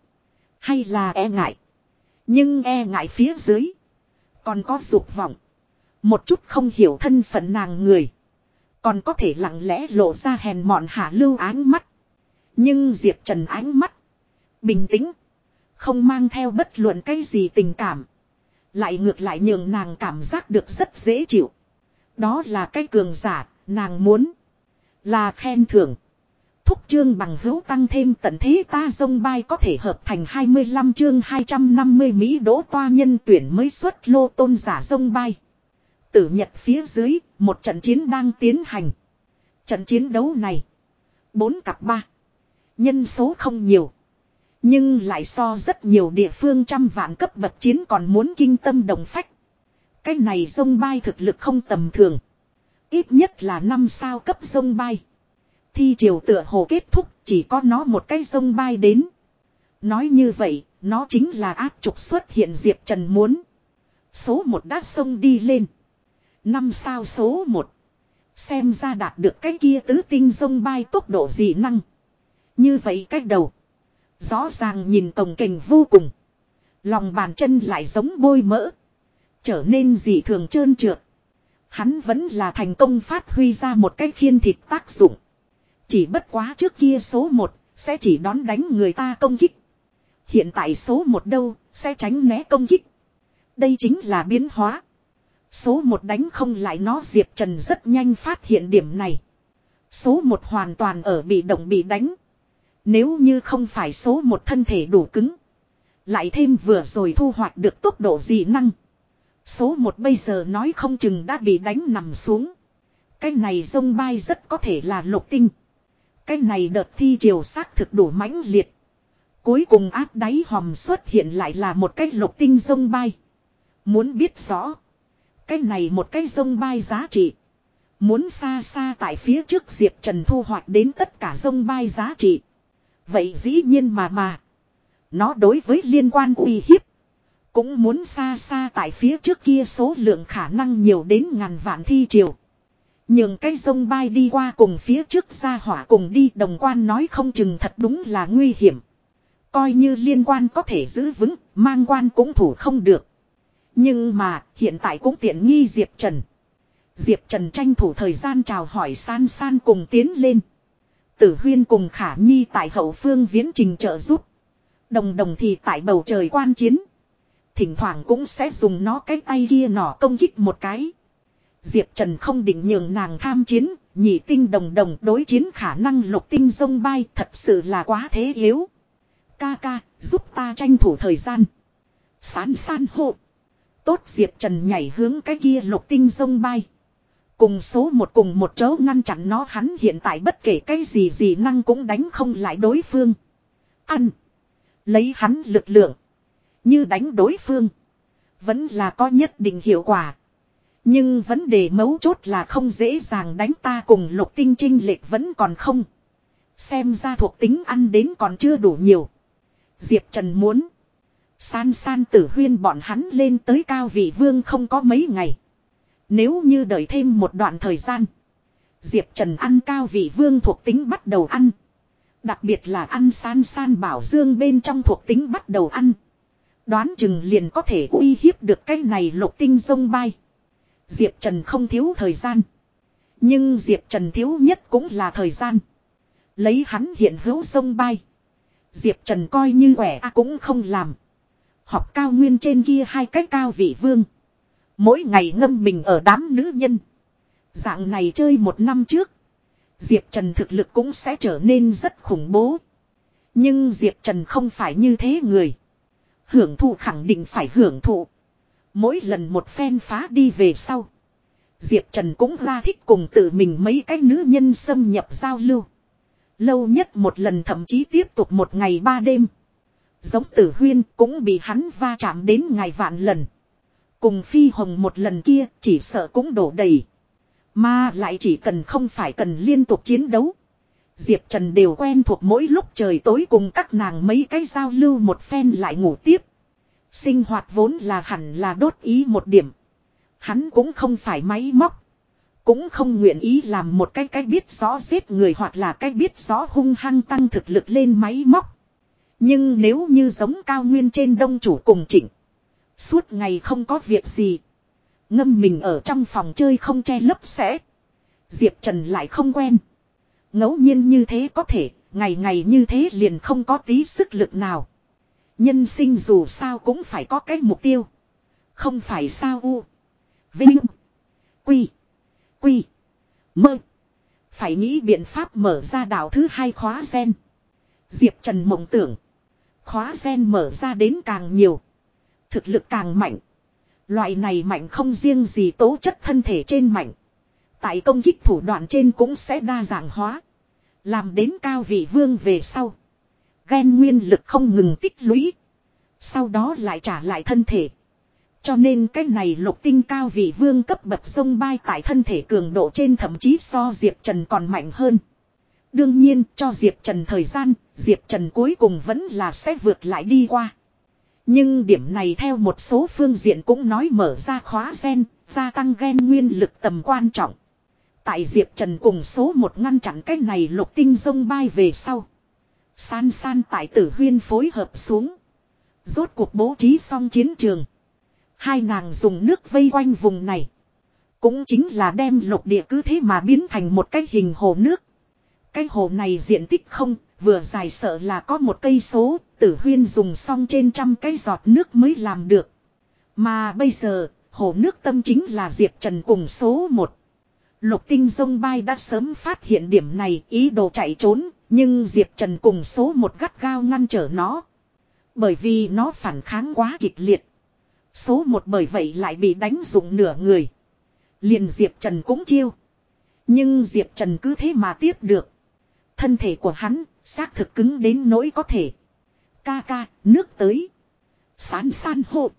Hay là e ngại. Nhưng e ngại phía dưới. Còn có dục vọng. Một chút không hiểu thân phận nàng người. Còn có thể lặng lẽ lộ ra hèn mọn hạ lưu ánh mắt. Nhưng Diệp Trần ánh mắt. Bình tĩnh. Không mang theo bất luận cái gì tình cảm. Lại ngược lại nhường nàng cảm giác được rất dễ chịu. Đó là cái cường giả, nàng muốn. Là khen thưởng. Thúc chương bằng hữu tăng thêm tận thế ta dông bay có thể hợp thành 25 chương 250 Mỹ đỗ toa nhân tuyển mới xuất lô tôn giả dông bay. Tử nhật phía dưới, một trận chiến đang tiến hành. Trận chiến đấu này. Bốn cặp ba. Nhân số không nhiều. Nhưng lại so rất nhiều địa phương trăm vạn cấp bậc chiến còn muốn kinh tâm đồng phách. Cái này sông bay thực lực không tầm thường. Ít nhất là năm sao cấp sông bay. Thi triều tựa hồ kết thúc chỉ có nó một cái sông bay đến. Nói như vậy, nó chính là áp trục xuất hiện Diệp Trần muốn. Số một đã sông đi lên. Năm sao số một. Xem ra đạt được cái kia tứ tinh sông bay tốc độ dị năng. Như vậy cách đầu. Rõ ràng nhìn cồng kềnh vô cùng. Lòng bàn chân lại giống bôi mỡ. Trở nên dị thường trơn trượt. Hắn vẫn là thành công phát huy ra một cái khiên thịt tác dụng. Chỉ bất quá trước kia số một sẽ chỉ đón đánh người ta công kích. Hiện tại số một đâu, sẽ tránh né công kích. Đây chính là biến hóa. Số một đánh không lại nó, Diệp Trần rất nhanh phát hiện điểm này. Số một hoàn toàn ở bị động bị đánh. Nếu như không phải số một thân thể đủ cứng. Lại thêm vừa rồi thu hoạch được tốc độ dị năng. Số một bây giờ nói không chừng đã bị đánh nằm xuống. Cái này sông bay rất có thể là lục tinh. Cái này đợt thi triều xác thực đủ mãnh liệt. Cuối cùng áp đáy hòm xuất hiện lại là một cái lục tinh sông bay. Muốn biết rõ. Cái này một cái sông bay giá trị. Muốn xa xa tại phía trước Diệp Trần thu hoạch đến tất cả sông bay giá trị. Vậy dĩ nhiên mà mà. Nó đối với liên quan uy hiếp. Cũng muốn xa xa tại phía trước kia số lượng khả năng nhiều đến ngàn vạn thi triều. Nhưng cái sông bay đi qua cùng phía trước ra hỏa cùng đi đồng quan nói không chừng thật đúng là nguy hiểm. Coi như liên quan có thể giữ vững, mang quan cũng thủ không được. Nhưng mà, hiện tại cũng tiện nghi Diệp Trần. Diệp Trần tranh thủ thời gian chào hỏi san san cùng tiến lên. Tử huyên cùng khả nhi tại hậu phương viễn trình trợ giúp. Đồng đồng thì tại bầu trời quan chiến. Thỉnh thoảng cũng sẽ dùng nó cái tay kia nỏ công kích một cái. Diệp Trần không định nhường nàng tham chiến, nhị tinh đồng đồng đối chiến khả năng lục tinh sông bay thật sự là quá thế yếu. Ca ca, giúp ta tranh thủ thời gian. Sán san hộ. Tốt Diệp Trần nhảy hướng cái kia lục tinh sông bay. Cùng số một cùng một chỗ ngăn chặn nó, hắn hiện tại bất kể cái gì gì năng cũng đánh không lại đối phương. Ăn. Lấy hắn lực lượng. Như đánh đối phương. Vẫn là có nhất định hiệu quả. Nhưng vấn đề mấu chốt là không dễ dàng đánh ta cùng lục tinh trinh lệch vẫn còn không. Xem ra thuộc tính ăn đến còn chưa đủ nhiều. Diệp Trần muốn. San san tử huyên bọn hắn lên tới cao vị vương không có mấy ngày. Nếu như đợi thêm một đoạn thời gian. Diệp Trần ăn cao vị vương thuộc tính bắt đầu ăn. Đặc biệt là ăn san san bảo dương bên trong thuộc tính bắt đầu ăn. Đoán chừng liền có thể uy hiếp được cái này lục tinh sông bay. Diệp Trần không thiếu thời gian. Nhưng Diệp Trần thiếu nhất cũng là thời gian. Lấy hắn hiện hữu sông bay. Diệp Trần coi như quẻ a cũng không làm. Học cao nguyên trên kia hai cách cao vị vương. Mỗi ngày ngâm mình ở đám nữ nhân. Dạng này chơi một năm trước. Diệp Trần thực lực cũng sẽ trở nên rất khủng bố. Nhưng Diệp Trần không phải như thế người. Hưởng thụ khẳng định phải hưởng thụ. Mỗi lần một phen phá đi về sau. Diệp Trần cũng ra thích cùng tự mình mấy cái nữ nhân xâm nhập giao lưu. Lâu nhất một lần thậm chí tiếp tục một ngày ba đêm. Giống tử huyên cũng bị hắn va chạm đến ngày vạn lần. Cùng phi hồng một lần kia, chỉ sợ cũng đổ đầy. Mà lại chỉ cần không phải cần liên tục chiến đấu. Diệp Trần đều quen thuộc mỗi lúc trời tối cùng các nàng mấy cái giao lưu một phen lại ngủ tiếp. Sinh hoạt vốn là hẳn là đốt ý một điểm. Hắn cũng không phải máy móc. Cũng không nguyện ý làm một cái cách biết rõ giết người hoặc là cách biết rõ hung hăng tăng thực lực lên máy móc. Nhưng nếu như giống cao nguyên trên đông chủ cùng chỉnh. Suốt ngày không có việc gì. Ngâm mình ở trong phòng chơi không che lấp sẽ. Diệp Trần lại không quen. ngẫu nhiên như thế có thể, ngày ngày như thế liền không có tí sức lực nào. Nhân sinh dù sao cũng phải có cái mục tiêu. Không phải sao u. Vinh. Quy. Quy. Mơ. Phải nghĩ biện pháp mở ra đảo thứ hai khóa sen. Diệp Trần mộng tưởng. Khóa sen mở ra đến càng nhiều. Thực lực càng mạnh. Loại này mạnh không riêng gì tố chất thân thể trên mạnh. Tại công kích thủ đoạn trên cũng sẽ đa dạng hóa. Làm đến cao vị vương về sau. Ghen nguyên lực không ngừng tích lũy. Sau đó lại trả lại thân thể. Cho nên cái này lục tinh cao vị vương cấp bậc sông bay tại thân thể cường độ trên thậm chí so Diệp Trần còn mạnh hơn. Đương nhiên cho Diệp Trần thời gian, Diệp Trần cuối cùng vẫn là sẽ vượt lại đi qua. Nhưng điểm này theo một số phương diện cũng nói mở ra khóa gen, gia tăng gen nguyên lực tầm quan trọng. Tại Diệp Trần cùng số một ngăn chặn cái này lục tinh dông bay về sau. San san tại tử huyên phối hợp xuống. Rốt cuộc bố trí xong chiến trường. Hai nàng dùng nước vây quanh vùng này. Cũng chính là đem lục địa cứ thế mà biến thành một cái hình hồ nước. Cái hồ này diện tích không, vừa dài sợ là có một cây số, tử huyên dùng xong trên trăm cái giọt nước mới làm được. Mà bây giờ, hồ nước tâm chính là Diệp Trần cùng số một. Lục tinh dông bay đã sớm phát hiện điểm này ý đồ chạy trốn, nhưng Diệp Trần cùng số một gắt gao ngăn trở nó. Bởi vì nó phản kháng quá kịch liệt. Số một bởi vậy lại bị đánh dụng nửa người. Liền Diệp Trần cũng chiêu. Nhưng Diệp Trần cứ thế mà tiếp được. Thân thể của hắn xác thực cứng đến nỗi có thể. Ca ca, nước tới. Sán san hộ.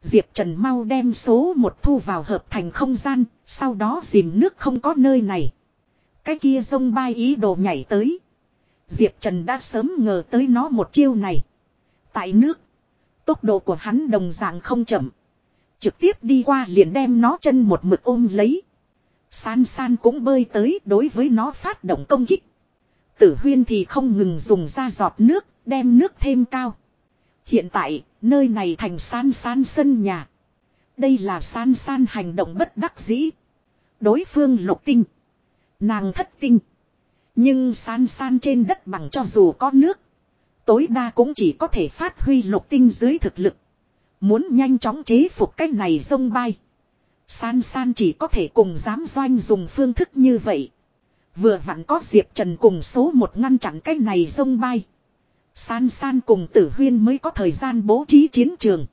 Diệp Trần mau đem số một thu vào hợp thành không gian, sau đó dìm nước không có nơi này. Cái kia sông bay ý đồ nhảy tới. Diệp Trần đã sớm ngờ tới nó một chiêu này. Tại nước. Tốc độ của hắn đồng dạng không chậm. Trực tiếp đi qua liền đem nó chân một mực ôm lấy. San san cũng bơi tới đối với nó phát động công kích. Tử huyên thì không ngừng dùng ra giọt nước, đem nước thêm cao. Hiện tại, nơi này thành san san sân nhà. Đây là san san hành động bất đắc dĩ. Đối phương lục tinh. Nàng thất tinh. Nhưng san san trên đất bằng cho dù có nước. Tối đa cũng chỉ có thể phát huy lục tinh dưới thực lực. Muốn nhanh chóng chế phục cái này sông bay. San san chỉ có thể cùng dám doanh dùng phương thức như vậy. Vừa vặn có Diệp Trần cùng số một ngăn chặn cái này sông bay. San san cùng tử huyên mới có thời gian bố trí chiến trường.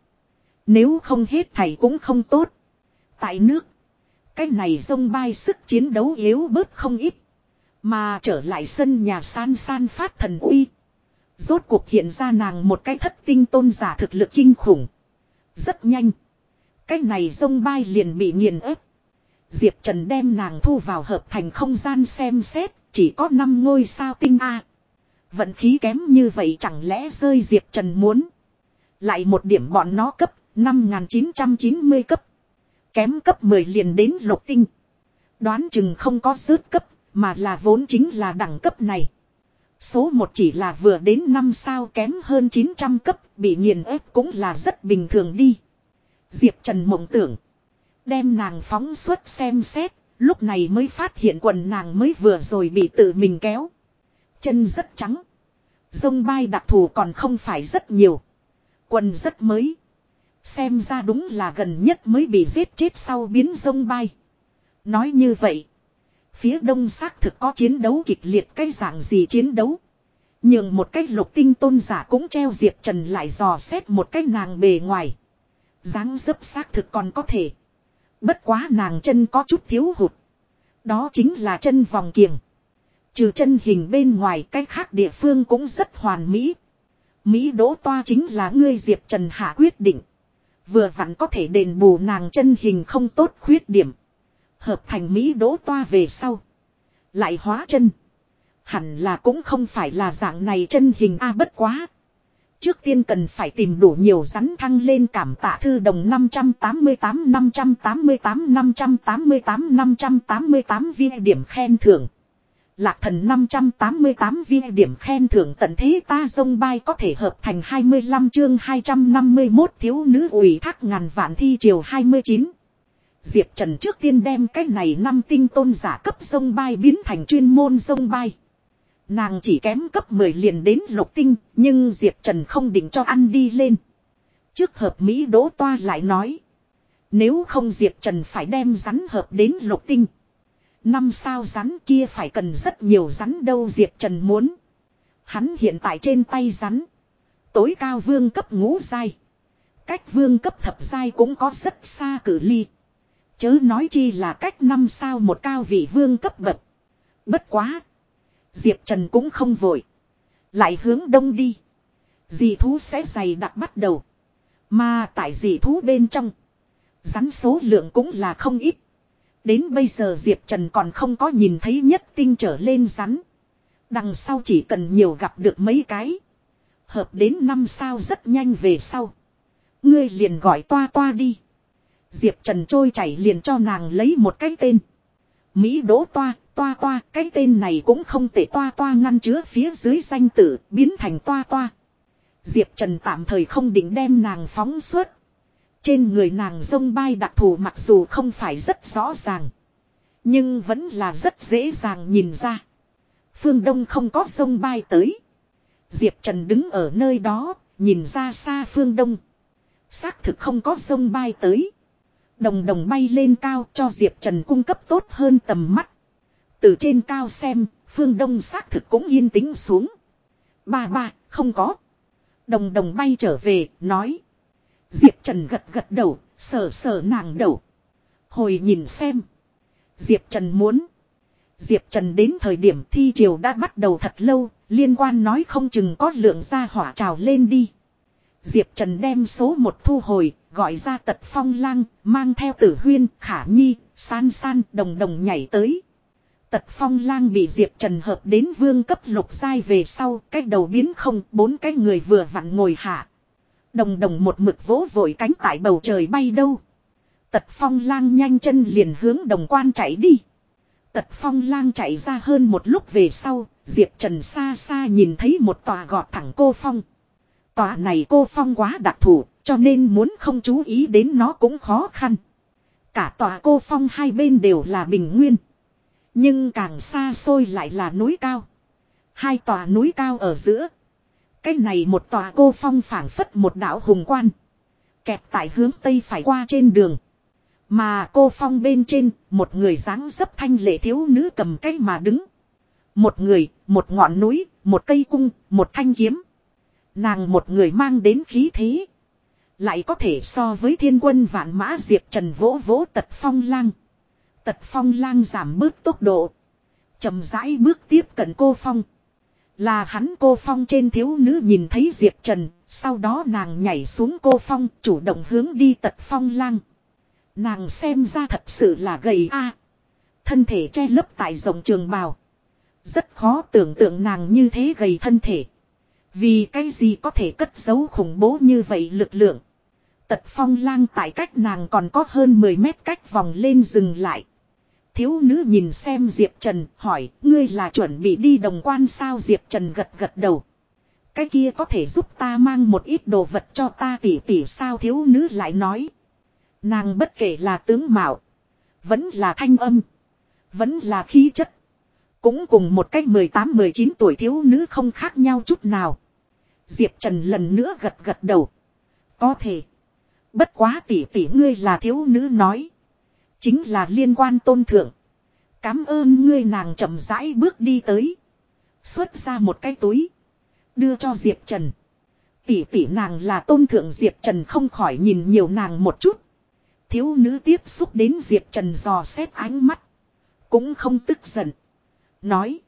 Nếu không hết thầy cũng không tốt. Tại nước. Cái này sông bay sức chiến đấu yếu bớt không ít. Mà trở lại sân nhà san san phát thần uy. Rốt cuộc hiện ra nàng một cái thất tinh tôn giả thực lực kinh khủng. Rất nhanh. Cái này sông bay liền bị nghiền ép. Diệp Trần đem nàng thu vào hợp thành không gian xem xét, chỉ có 5 ngôi sao tinh A. Vận khí kém như vậy chẳng lẽ rơi Diệp Trần muốn. Lại một điểm bọn nó cấp, 5990 cấp. Kém cấp 10 liền đến lục tinh. Đoán chừng không có rớt cấp, mà là vốn chính là đẳng cấp này. Số 1 chỉ là vừa đến 5 sao kém hơn 900 cấp, bị nghiền ép cũng là rất bình thường đi. Diệp Trần mộng tưởng. Đem nàng phóng xuất xem xét, lúc này mới phát hiện quần nàng mới vừa rồi bị tự mình kéo. Chân rất trắng. Dông bay đặc thù còn không phải rất nhiều. Quần rất mới. Xem ra đúng là gần nhất mới bị giết chết sau biến dông bay. Nói như vậy. Phía đông xác thực có chiến đấu kịch liệt cái dạng gì chiến đấu. Nhưng một cái lục tinh tôn giả cũng treo Diệp Trần lại dò xét một cái nàng bề ngoài. dáng dấp xác thực còn có thể. Bất quá nàng chân có chút thiếu hụt. Đó chính là chân vòng kiềng. Trừ chân hình bên ngoài, cái khác địa phương cũng rất hoàn mỹ. Mỹ đỗ toa chính là ngươi Diệp Trần Hạ quyết định. Vừa vặn có thể đền bù nàng chân hình không tốt khuyết điểm. Hợp thành Mỹ đỗ toa về sau. Lại hóa chân. Hẳn là cũng không phải là dạng này chân hình A bất quá. Trước tiên cần phải tìm đủ nhiều rắn thăng lên cảm tạ thư đồng 588 588 588 588 viên điểm khen thưởng. Lạc thần 588 viên điểm khen thưởng tận thế ta dông bay có thể hợp thành 25 chương 251 thiếu nữ ủy thác ngàn vạn thi triều 29. Diệp Trần trước tiên đem cái này năm tinh tôn giả cấp sông bay biến thành chuyên môn sông bay. Nàng chỉ kém cấp 10 liền đến lục tinh, nhưng Diệp Trần không định cho ăn đi lên. Trước hợp Mỹ đỗ toa lại nói. Nếu không Diệp Trần phải đem rắn hợp đến lục tinh. Năm sao rắn kia phải cần rất nhiều rắn đâu Diệp Trần muốn. Hắn hiện tại trên tay rắn. Tối cao vương cấp ngũ dai. Cách vương cấp thập dai cũng có rất xa cử ly. Chớ nói chi là cách năm sao một cao vị vương cấp bậc. Bất quá. Diệp Trần cũng không vội. Lại hướng đông đi. Dì thú sẽ dày đặc bắt đầu. Mà tại dì thú bên trong. Rắn số lượng cũng là không ít. Đến bây giờ Diệp Trần còn không có nhìn thấy nhất tinh trở lên rắn. Đằng sau chỉ cần nhiều gặp được mấy cái. Hợp đến năm sao rất nhanh về sau. Ngươi liền gọi toa toa đi. Diệp Trần trôi chảy liền cho nàng lấy một cái tên. Mỹ đỗ toa, toa toa, cái tên này cũng không thể toa toa ngăn chứa phía dưới danh tử, biến thành toa toa. Diệp Trần tạm thời không định đem nàng phóng suốt. Trên người nàng sông bay đặc thù mặc dù không phải rất rõ ràng. Nhưng vẫn là rất dễ dàng nhìn ra. Phương Đông không có sông bay tới. Diệp Trần đứng ở nơi đó, nhìn ra xa phương Đông. Xác thực không có sông bay tới. Đồng đồng bay lên cao cho Diệp Trần cung cấp tốt hơn tầm mắt. Từ trên cao xem, phương đông xác thực cũng yên tĩnh xuống. Ba ba, không có. Đồng đồng bay trở về, nói. Diệp Trần gật gật đầu, sờ sờ nàng đầu. Hồi nhìn xem. Diệp Trần muốn. Diệp Trần đến thời điểm thi triều đã bắt đầu thật lâu, liên quan nói không chừng có lượng ra hỏa trào lên đi. Diệp Trần đem số một thu hồi, gọi ra tật phong lang, mang theo tử huyên, khả nhi, san san, đồng đồng nhảy tới. Tật phong lang bị Diệp Trần hợp đến vương cấp lục giai về sau, cách đầu biến không, bốn cái người vừa vặn ngồi hạ. Đồng đồng một mực vỗ vội cánh tại bầu trời bay đâu. Tật phong lang nhanh chân liền hướng đồng quan chạy đi. Tật phong lang chạy ra hơn một lúc về sau, Diệp Trần xa xa nhìn thấy một tòa gọt thẳng cô phong. Tòa này cô phong quá đặc thù, cho nên muốn không chú ý đến nó cũng khó khăn. Cả tòa cô phong hai bên đều là bình nguyên. Nhưng càng xa xôi lại là núi cao. Hai tòa núi cao ở giữa. Cái này một tòa cô phong phảng phất một đảo hùng quan. Kẹp tại hướng tây phải qua trên đường. Mà cô phong bên trên, một người dáng dấp thanh lệ thiếu nữ cầm cây mà đứng. Một người, một ngọn núi, một cây cung, một thanh kiếm. Nàng một người mang đến khí thế. Lại có thể so với thiên quân vạn mã diệp trần vỗ vỗ tật phong lang. Tật phong lang giảm bớt tốc độ. chậm rãi bước tiếp cận cô phong. Là hắn cô phong trên thiếu nữ nhìn thấy Diệp Trần, sau đó nàng nhảy xuống cô phong, chủ động hướng đi tật phong lang. Nàng xem ra thật sự là gầy a Thân thể che lấp tại rộng trường bào. Rất khó tưởng tượng nàng như thế gầy thân thể. Vì cái gì có thể cất giấu khủng bố như vậy lực lượng. Tật phong lang tại cách nàng còn có hơn 10 mét cách vòng lên dừng lại. Thiếu nữ nhìn xem Diệp Trần, hỏi, ngươi là chuẩn bị đi đồng quan sao Diệp Trần gật gật đầu. Cái kia có thể giúp ta mang một ít đồ vật cho ta tỉ tỉ sao thiếu nữ lại nói. Nàng bất kể là tướng mạo. Vẫn là thanh âm. Vẫn là khí chất. Cũng cùng một cách 18-19 tuổi thiếu nữ không khác nhau chút nào. Diệp Trần lần nữa gật gật đầu. Có thể. Bất quá tỷ tỷ ngươi là thiếu nữ nói. Chính là liên quan tôn thượng. Cám ơn ngươi nàng chậm rãi bước đi tới. Xuất ra một cái túi. Đưa cho Diệp Trần. Tỷ tỷ nàng là tôn thượng Diệp Trần không khỏi nhìn nhiều nàng một chút. Thiếu nữ tiếp xúc đến Diệp Trần dò xét ánh mắt. Cũng không tức giận. Nói.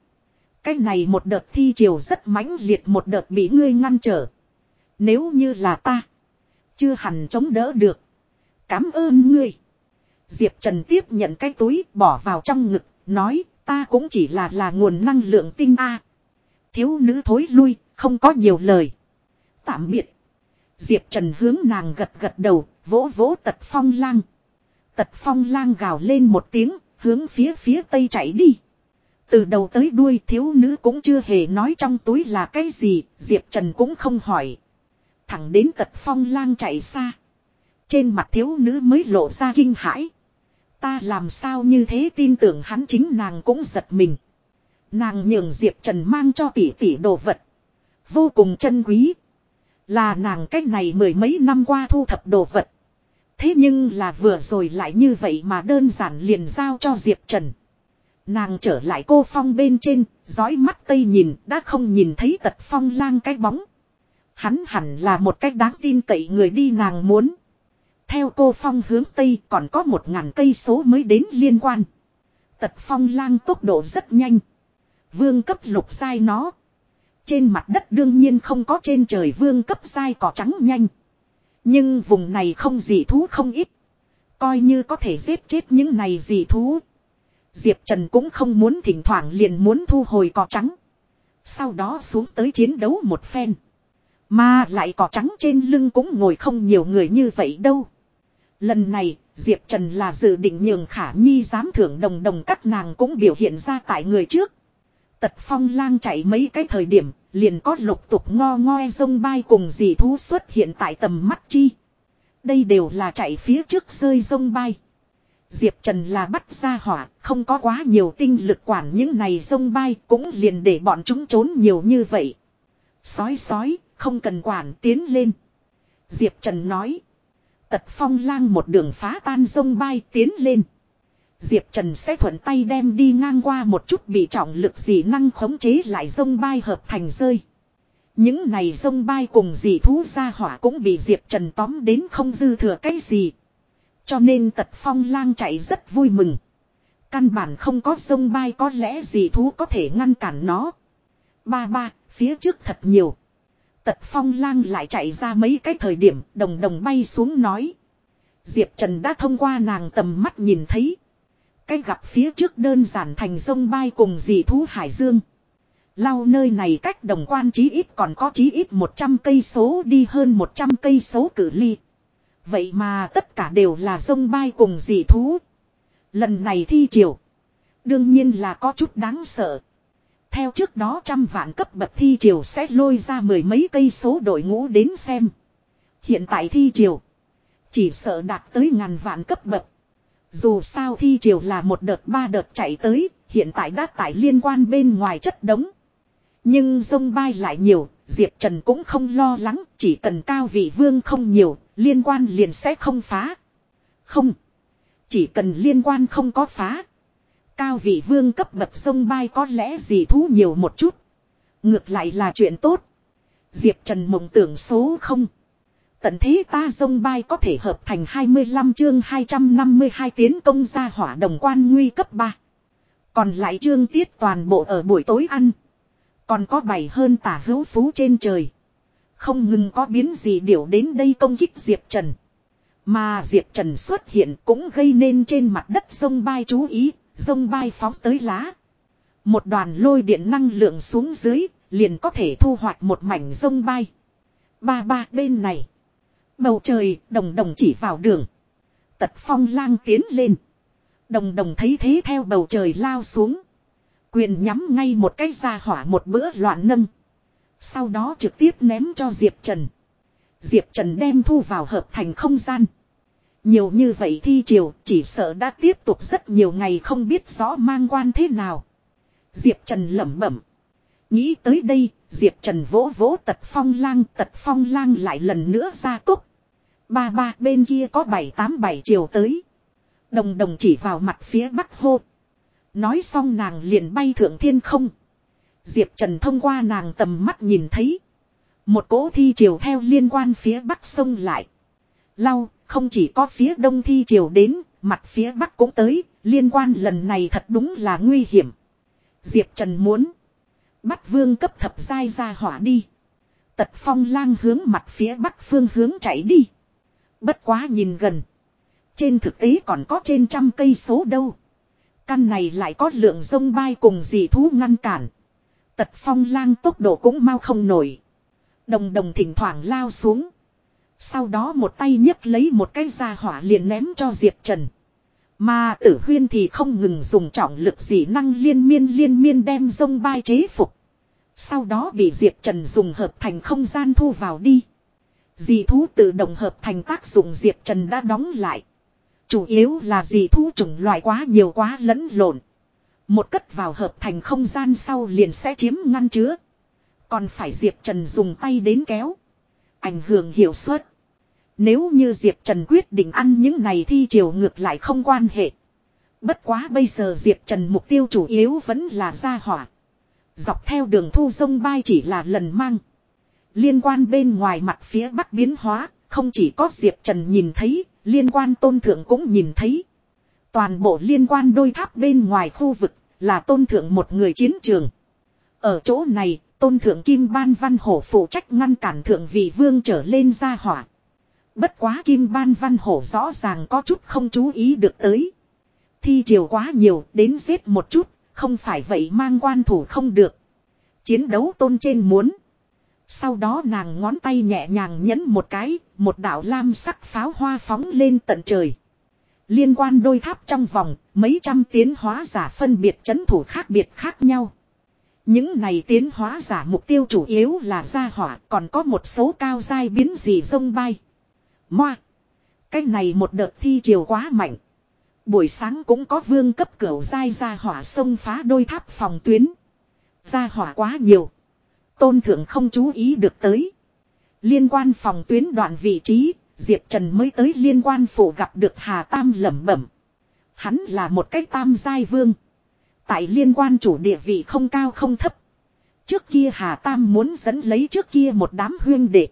Cái này một đợt thi triều rất mãnh liệt một đợt bị ngươi ngăn trở. Nếu như là ta. Chưa hẳn chống đỡ được. Cảm ơn ngươi. Diệp Trần tiếp nhận cái túi bỏ vào trong ngực. Nói, ta cũng chỉ là là nguồn năng lượng tinh A. Thiếu nữ thối lui. Không có nhiều lời. Tạm biệt. Diệp Trần hướng nàng gật gật đầu. Vỗ vỗ tật phong lang. Tật phong lang gào lên một tiếng. Hướng phía phía tây chạy đi. Từ đầu tới đuôi thiếu nữ cũng chưa hề nói trong túi là cái gì, Diệp Trần cũng không hỏi. Thẳng đến tật phong lang chạy xa. Trên mặt thiếu nữ mới lộ ra kinh hãi. Ta làm sao như thế tin tưởng hắn chính nàng cũng giật mình. Nàng nhường Diệp Trần mang cho tỷ tỷ đồ vật. Vô cùng chân quý. Là nàng cách này mười mấy năm qua thu thập đồ vật. Thế nhưng là vừa rồi lại như vậy mà đơn giản liền giao cho Diệp Trần. Nàng trở lại cô phong bên trên, dõi mắt tây nhìn, đã không nhìn thấy tật phong lang cái bóng. Hắn hẳn là một cách đáng tin cậy người đi nàng muốn. Theo cô phong hướng tây còn có một ngàn cây số mới đến liên quan. Tật phong lang tốc độ rất nhanh. Vương cấp lục sai nó. Trên mặt đất đương nhiên không có trên trời vương cấp sai cỏ trắng nhanh. Nhưng vùng này không gì thú không ít. Coi như có thể giết chết những này gì thú. Diệp Trần cũng không muốn thỉnh thoảng liền muốn thu hồi cỏ trắng. Sau đó xuống tới chiến đấu một phen. Mà lại cỏ trắng trên lưng cũng ngồi không nhiều người như vậy đâu. Lần này, Diệp Trần là dự định nhường khả nhi dám thưởng đồng đồng các nàng cũng biểu hiện ra tại người trước. Tật phong lang chạy mấy cái thời điểm, liền có lục tục ngo ngoe sông bay cùng dì thú xuất hiện tại tầm mắt chi. Đây đều là chạy phía trước rơi sông bay. Diệp Trần là bắt ra hỏa, không có quá nhiều tinh lực quản những này sông bay cũng liền để bọn chúng trốn nhiều như vậy. Sói sói, không cần quản tiến lên. Diệp Trần nói. Tật phong lang một đường phá tan sông bay tiến lên. Diệp Trần sẽ thuận tay đem đi ngang qua một chút bị trọng lực dị năng khống chế lại sông bay hợp thành rơi. Những này sông bay cùng dị thú ra hỏa cũng bị Diệp Trần tóm đến không dư thừa cái gì. Cho nên tật phong lang chạy rất vui mừng. Căn bản không có sông bay có lẽ gì thú có thể ngăn cản nó. Ba ba, phía trước thật nhiều. Tật phong lang lại chạy ra mấy cái thời điểm đồng đồng bay xuống nói. Diệp Trần đã thông qua nàng tầm mắt nhìn thấy. Cái gặp phía trước đơn giản thành sông bay cùng dị thú hải dương. Lau nơi này cách đồng quan chí ít còn có chí ít 100 cây số đi hơn 100 cây số cử ly. Vậy mà tất cả đều là sông bay cùng dị thú. Lần này thi triều. Đương nhiên là có chút đáng sợ. Theo trước đó trăm vạn cấp bậc thi triều sẽ lôi ra mười mấy cây số đội ngũ đến xem. Hiện tại thi triều. Chỉ sợ đạt tới ngàn vạn cấp bậc. Dù sao thi triều là một đợt ba đợt chạy tới. Hiện tại đã tải liên quan bên ngoài chất đống. Nhưng sông bay lại nhiều. Diệp Trần cũng không lo lắng. Chỉ cần cao vị vương không nhiều. Liên quan liền sẽ không phá. Không. Chỉ cần liên quan không có phá. Cao vị vương cấp bậc sông bay có lẽ gì thú nhiều một chút. Ngược lại là chuyện tốt. Diệp Trần mộng tưởng số không. Tận thế ta sông bay có thể hợp thành 25 chương 252 tiến công ra hỏa đồng quan nguy cấp 3. Còn lại chương tiết toàn bộ ở buổi tối ăn. Còn có bảy hơn tả hữu phú trên trời. Không ngừng có biến gì điểu đến đây công kích Diệp Trần. Mà Diệp Trần xuất hiện cũng gây nên trên mặt đất sông bay chú ý, sông bay phóng tới lá. Một đoàn lôi điện năng lượng xuống dưới, liền có thể thu hoạch một mảnh sông bay. Ba ba bên này. Bầu trời, đồng đồng chỉ vào đường. Tật phong lang tiến lên. Đồng đồng thấy thế theo bầu trời lao xuống. Quyền nhắm ngay một cái ra hỏa một bữa loạn nâng. Sau đó trực tiếp ném cho Diệp Trần. Diệp Trần đem thu vào hợp thành không gian. Nhiều như vậy thi triều chỉ sợ đã tiếp tục rất nhiều ngày không biết rõ mang quan thế nào. Diệp Trần lẩm bẩm. Nghĩ tới đây, Diệp Trần vỗ vỗ tật phong lang, tật phong lang lại lần nữa ra túc. Ba ba bên kia có bảy tám bảy chiều tới. Đồng đồng chỉ vào mặt phía bắc hô. Nói xong nàng liền bay thượng thiên không. Diệp Trần thông qua nàng tầm mắt nhìn thấy. Một cỗ thi triều theo liên quan phía bắc sông lại. Lau, không chỉ có phía đông thi triều đến, mặt phía bắc cũng tới, liên quan lần này thật đúng là nguy hiểm. Diệp Trần muốn bắt vương cấp thập giai ra hỏa đi. Tật phong lang hướng mặt phía bắc phương hướng chạy đi. Bất quá nhìn gần. Trên thực tế còn có trên trăm cây số đâu. Căn này lại có lượng sông bay cùng dị thú ngăn cản. Tật phong lang tốc độ cũng mau không nổi. Đồng đồng thỉnh thoảng lao xuống. Sau đó một tay nhấc lấy một cái ra hỏa liền ném cho Diệp Trần. Mà tử huyên thì không ngừng dùng trọng lực dị năng liên miên liên miên đem sông bay chế phục. Sau đó bị Diệp Trần dùng hợp thành không gian thu vào đi. Dị thú tự động hợp thành tác dụng Diệp Trần đã đóng lại. Chủ yếu là dị thú chủng loại quá nhiều quá lẫn lộn. Một cất vào hợp thành không gian sau liền sẽ chiếm ngăn chứa. Còn phải Diệp Trần dùng tay đến kéo. Ảnh hưởng hiệu suất. Nếu như Diệp Trần quyết định ăn những này thì chiều ngược lại không quan hệ. Bất quá bây giờ Diệp Trần mục tiêu chủ yếu vẫn là gia hỏa. Dọc theo đường thu sông bay chỉ là lần mang. Liên quan bên ngoài mặt phía bắc biến hóa, không chỉ có Diệp Trần nhìn thấy, liên quan tôn thượng cũng nhìn thấy. Toàn bộ liên quan đôi tháp bên ngoài khu vực, là tôn thượng một người chiến trường. Ở chỗ này, tôn thượng Kim Ban Văn Hổ phụ trách ngăn cản thượng vị vương trở lên ra hỏa. Bất quá Kim Ban Văn Hổ rõ ràng có chút không chú ý được tới. Thi triều quá nhiều, đến giết một chút, không phải vậy mang quan thủ không được. Chiến đấu tôn trên muốn. Sau đó nàng ngón tay nhẹ nhàng nhấn một cái, một đạo lam sắc pháo hoa phóng lên tận trời. Liên quan đôi tháp trong vòng, mấy trăm tiến hóa giả phân biệt chấn thủ khác biệt khác nhau. Những này tiến hóa giả mục tiêu chủ yếu là gia hỏa, còn có một số cao dai biến dị sông bay. Moa! Cái này một đợt thi chiều quá mạnh. Buổi sáng cũng có vương cấp cửu dai gia hỏa sông phá đôi tháp phòng tuyến. Gia hỏa quá nhiều. Tôn thượng không chú ý được tới. Liên quan phòng tuyến đoạn vị trí, Diệp Trần mới tới liên quan phủ gặp được Hà Tam lẩm bẩm. Hắn là một cái tam giai vương. Tại liên quan chủ địa vị không cao không thấp. Trước kia Hà Tam muốn dẫn lấy trước kia một đám huyên đệ.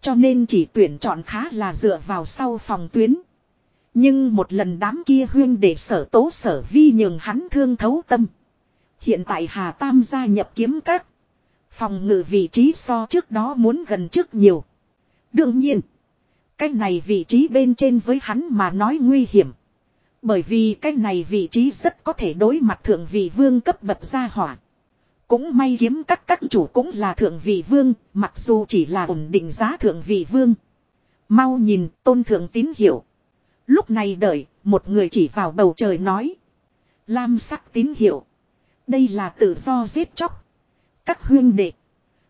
Cho nên chỉ tuyển chọn khá là dựa vào sau phòng tuyến. Nhưng một lần đám kia huyên đệ sở tố sở vi nhường hắn thương thấu tâm. Hiện tại Hà Tam gia nhập kiếm các. Phòng ngự vị trí so trước đó muốn gần trước nhiều. Đương nhiên. Cái này vị trí bên trên với hắn mà nói nguy hiểm. Bởi vì cái này vị trí rất có thể đối mặt thượng vị vương cấp bậc gia hỏa. Cũng may kiếm các các chủ cũng là thượng vị vương, mặc dù chỉ là ổn định giá thượng vị vương. Mau nhìn, tôn thượng tín hiệu. Lúc này đợi, một người chỉ vào bầu trời nói. Lam sắc tín hiệu. Đây là tự do giết chóc. Các huyên đệ.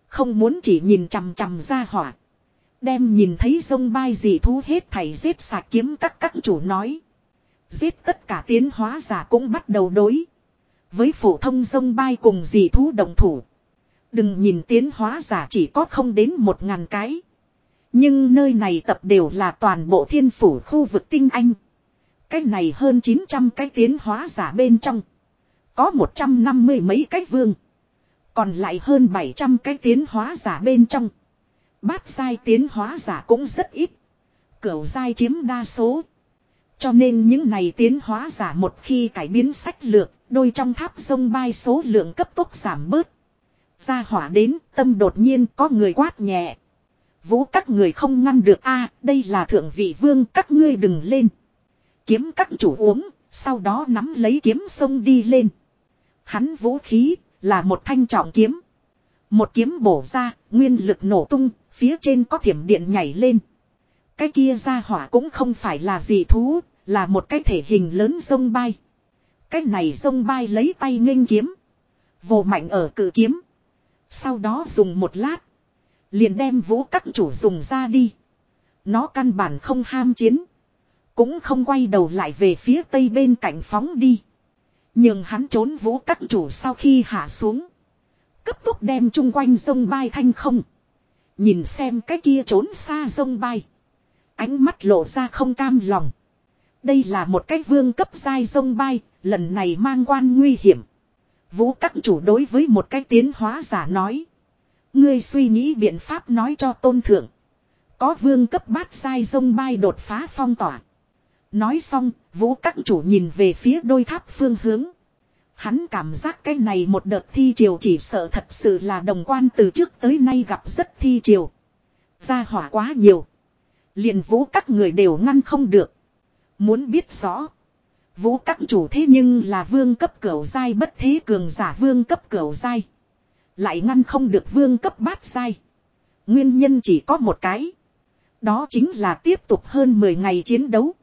Không muốn chỉ nhìn chằm chằm ra hỏa. Đem nhìn thấy sông bay gì thú hết thảy giết sạc kiếm các các chủ nói. Giết tất cả tiến hóa giả cũng bắt đầu đối. Với phổ thông sông bay cùng dị thú đồng thủ. Đừng nhìn tiến hóa giả chỉ có không đến một ngàn cái. Nhưng nơi này tập đều là toàn bộ thiên phủ khu vực tinh anh. Cái này hơn 900 cái tiến hóa giả bên trong. Có 150 mấy cái vương. Còn lại hơn 700 cái tiến hóa giả bên trong. Bát giai tiến hóa giả cũng rất ít. Cửu giai chiếm đa số. Cho nên những này tiến hóa giả một khi cải biến sách lược, đôi trong tháp sông bay số lượng cấp tốc giảm bớt. Ra hỏa đến, tâm đột nhiên có người quát nhẹ. Vũ các người không ngăn được a đây là thượng vị vương, các ngươi đừng lên. Kiếm các chủ uống, sau đó nắm lấy kiếm sông đi lên. Hắn vũ khí, là một thanh trọng kiếm. Một kiếm bổ ra, nguyên lực nổ tung, phía trên có thiểm điện nhảy lên. Cái kia ra hỏa cũng không phải là gì thú, là một cái thể hình lớn sông bay. Cái này sông bay lấy tay nghênh kiếm. Vồ mạnh ở cự kiếm. Sau đó dùng một lát. Liền đem vũ các chủ dùng ra đi. Nó căn bản không ham chiến. Cũng không quay đầu lại về phía tây bên cạnh phóng đi. Nhưng hắn trốn vũ các chủ sau khi hạ xuống. Cấp tốc đem chung quanh sông bay thanh không. Nhìn xem cái kia trốn xa sông bay. Ánh mắt lộ ra không cam lòng. Đây là một cái vương cấp sai sông bay, lần này mang quan nguy hiểm. Vũ các chủ đối với một cái tiến hóa giả nói. Ngươi suy nghĩ biện pháp nói cho tôn thượng. Có vương cấp bát sai sông bay đột phá phong tỏa. Nói xong, vũ các chủ nhìn về phía đôi tháp phương hướng. Hắn cảm giác cái này một đợt thi triều chỉ sợ thật sự là đồng quan từ trước tới nay gặp rất thi triều. Gia hỏa quá nhiều. liền vũ các người đều ngăn không được. Muốn biết rõ. Vũ các chủ thế nhưng là vương cấp cửu giai bất thế cường giả vương cấp cửu giai. Lại ngăn không được vương cấp bát giai. Nguyên nhân chỉ có một cái. Đó chính là tiếp tục hơn 10 ngày chiến đấu.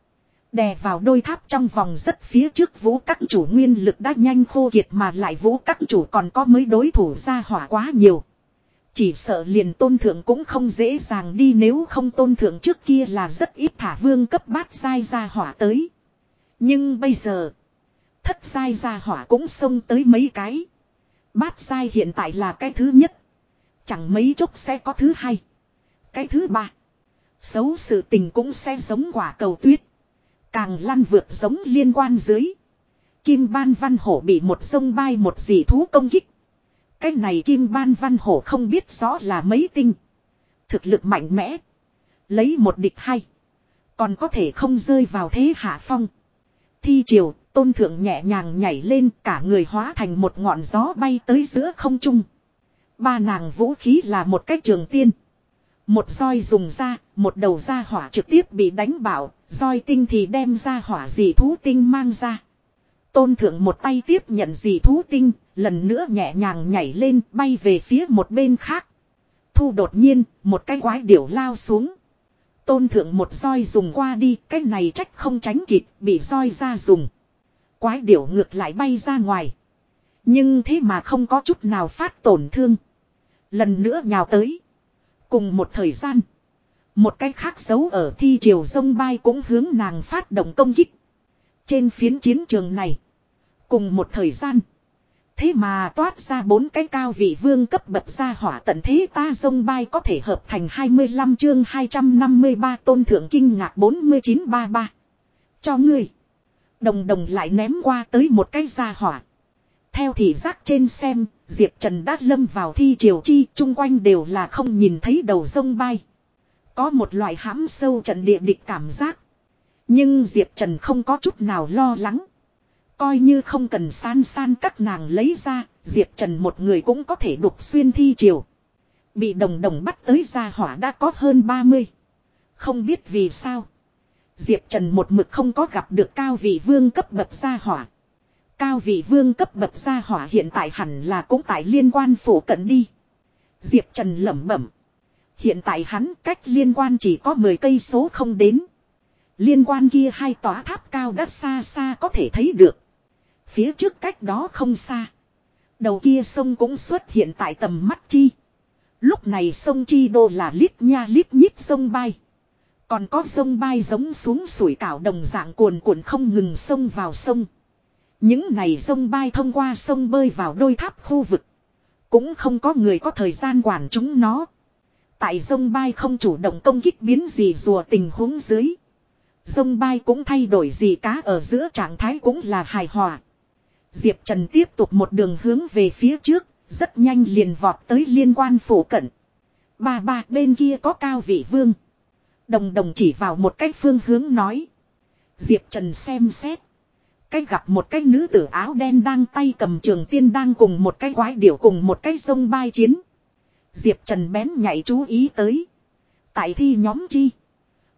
Đè vào đôi tháp trong vòng rất phía trước vũ các chủ nguyên lực đã nhanh khô kiệt mà lại vũ các chủ còn có mấy đối thủ ra hỏa quá nhiều. Chỉ sợ liền tôn thượng cũng không dễ dàng đi nếu không tôn thượng trước kia là rất ít thả vương cấp bát sai ra hỏa tới. Nhưng bây giờ, thất sai ra hỏa cũng xông tới mấy cái. Bát sai hiện tại là cái thứ nhất. Chẳng mấy chốc sẽ có thứ hai. Cái thứ ba. Xấu sự tình cũng sẽ giống quả cầu tuyết. Càng lăn vượt giống liên quan dưới. Kim ban văn hổ bị một sông bay một dị thú công kích. Cái này kim ban văn hổ không biết rõ là mấy tinh. Thực lực mạnh mẽ. Lấy một địch hay. Còn có thể không rơi vào thế hạ phong. Thi triều, tôn thượng nhẹ nhàng nhảy lên cả người hóa thành một ngọn gió bay tới giữa không trung. Ba nàng vũ khí là một cách trường tiên. Một roi dùng ra, một đầu ra hỏa trực tiếp bị đánh bảo, roi tinh thì đem ra hỏa dị thú tinh mang ra. Tôn thượng một tay tiếp nhận dị thú tinh, lần nữa nhẹ nhàng nhảy lên bay về phía một bên khác. Thu đột nhiên, một cái quái điểu lao xuống. Tôn thượng một roi dùng qua đi, cái này trách không tránh kịp, bị roi ra dùng. Quái điểu ngược lại bay ra ngoài. Nhưng thế mà không có chút nào phát tổn thương. Lần nữa nhào tới. Cùng một thời gian. Một cái khác xấu ở thi triều sông bay cũng hướng nàng phát động công kích. Trên phiến chiến trường này. Cùng một thời gian. Thế mà toát ra bốn cái cao vị vương cấp bậc ra hỏa tận thế ta sông bay có thể hợp thành 25 chương 253 tôn thượng kinh ngạc 4933. Cho ngươi. Đồng đồng lại ném qua tới một cái ra hỏa. Theo thị giác trên xem, Diệp Trần đã lâm vào thi triều chi, chung quanh đều là không nhìn thấy đầu sông bay. Có một loại hãm sâu trận địa địch cảm giác. Nhưng Diệp Trần không có chút nào lo lắng. Coi như không cần san san các nàng lấy ra, Diệp Trần một người cũng có thể đục xuyên thi triều. Bị đồng đồng bắt tới ra hỏa đã có hơn 30. Không biết vì sao. Diệp Trần một mực không có gặp được cao vị vương cấp bậc gia hỏa. Cao vị vương cấp bậc gia hỏa hiện tại hẳn là cũng tại liên quan phủ cận đi. Diệp Trần lẩm bẩm. Hiện tại hắn cách liên quan chỉ có 10 cây số không đến. Liên quan kia hai tòa tháp cao đắt xa xa có thể thấy được. Phía trước cách đó không xa. Đầu kia sông cũng xuất hiện tại tầm mắt chi. Lúc này sông Chi Đô là lít nha lít nhít sông bay. Còn có sông bay giống xuống sủi cảo đồng dạng cuồn cuộn không ngừng sông vào sông. Những này sông bay thông qua sông bơi vào đôi tháp khu vực. Cũng không có người có thời gian quản chúng nó. Tại sông bay không chủ động công kích biến gì rùa tình huống dưới. Sông bay cũng thay đổi gì cá ở giữa trạng thái cũng là hài hòa. Diệp Trần tiếp tục một đường hướng về phía trước, rất nhanh liền vọt tới liên quan phủ cận. Ba ba bên kia có cao vị vương. Đồng đồng chỉ vào một cách phương hướng nói. Diệp Trần xem xét cái gặp một cái nữ tử áo đen đang tay cầm trường tiên đang cùng một cái quái điểu cùng một cái sông bay chiến. Diệp Trần bén nhảy chú ý tới. Tại thi nhóm chi.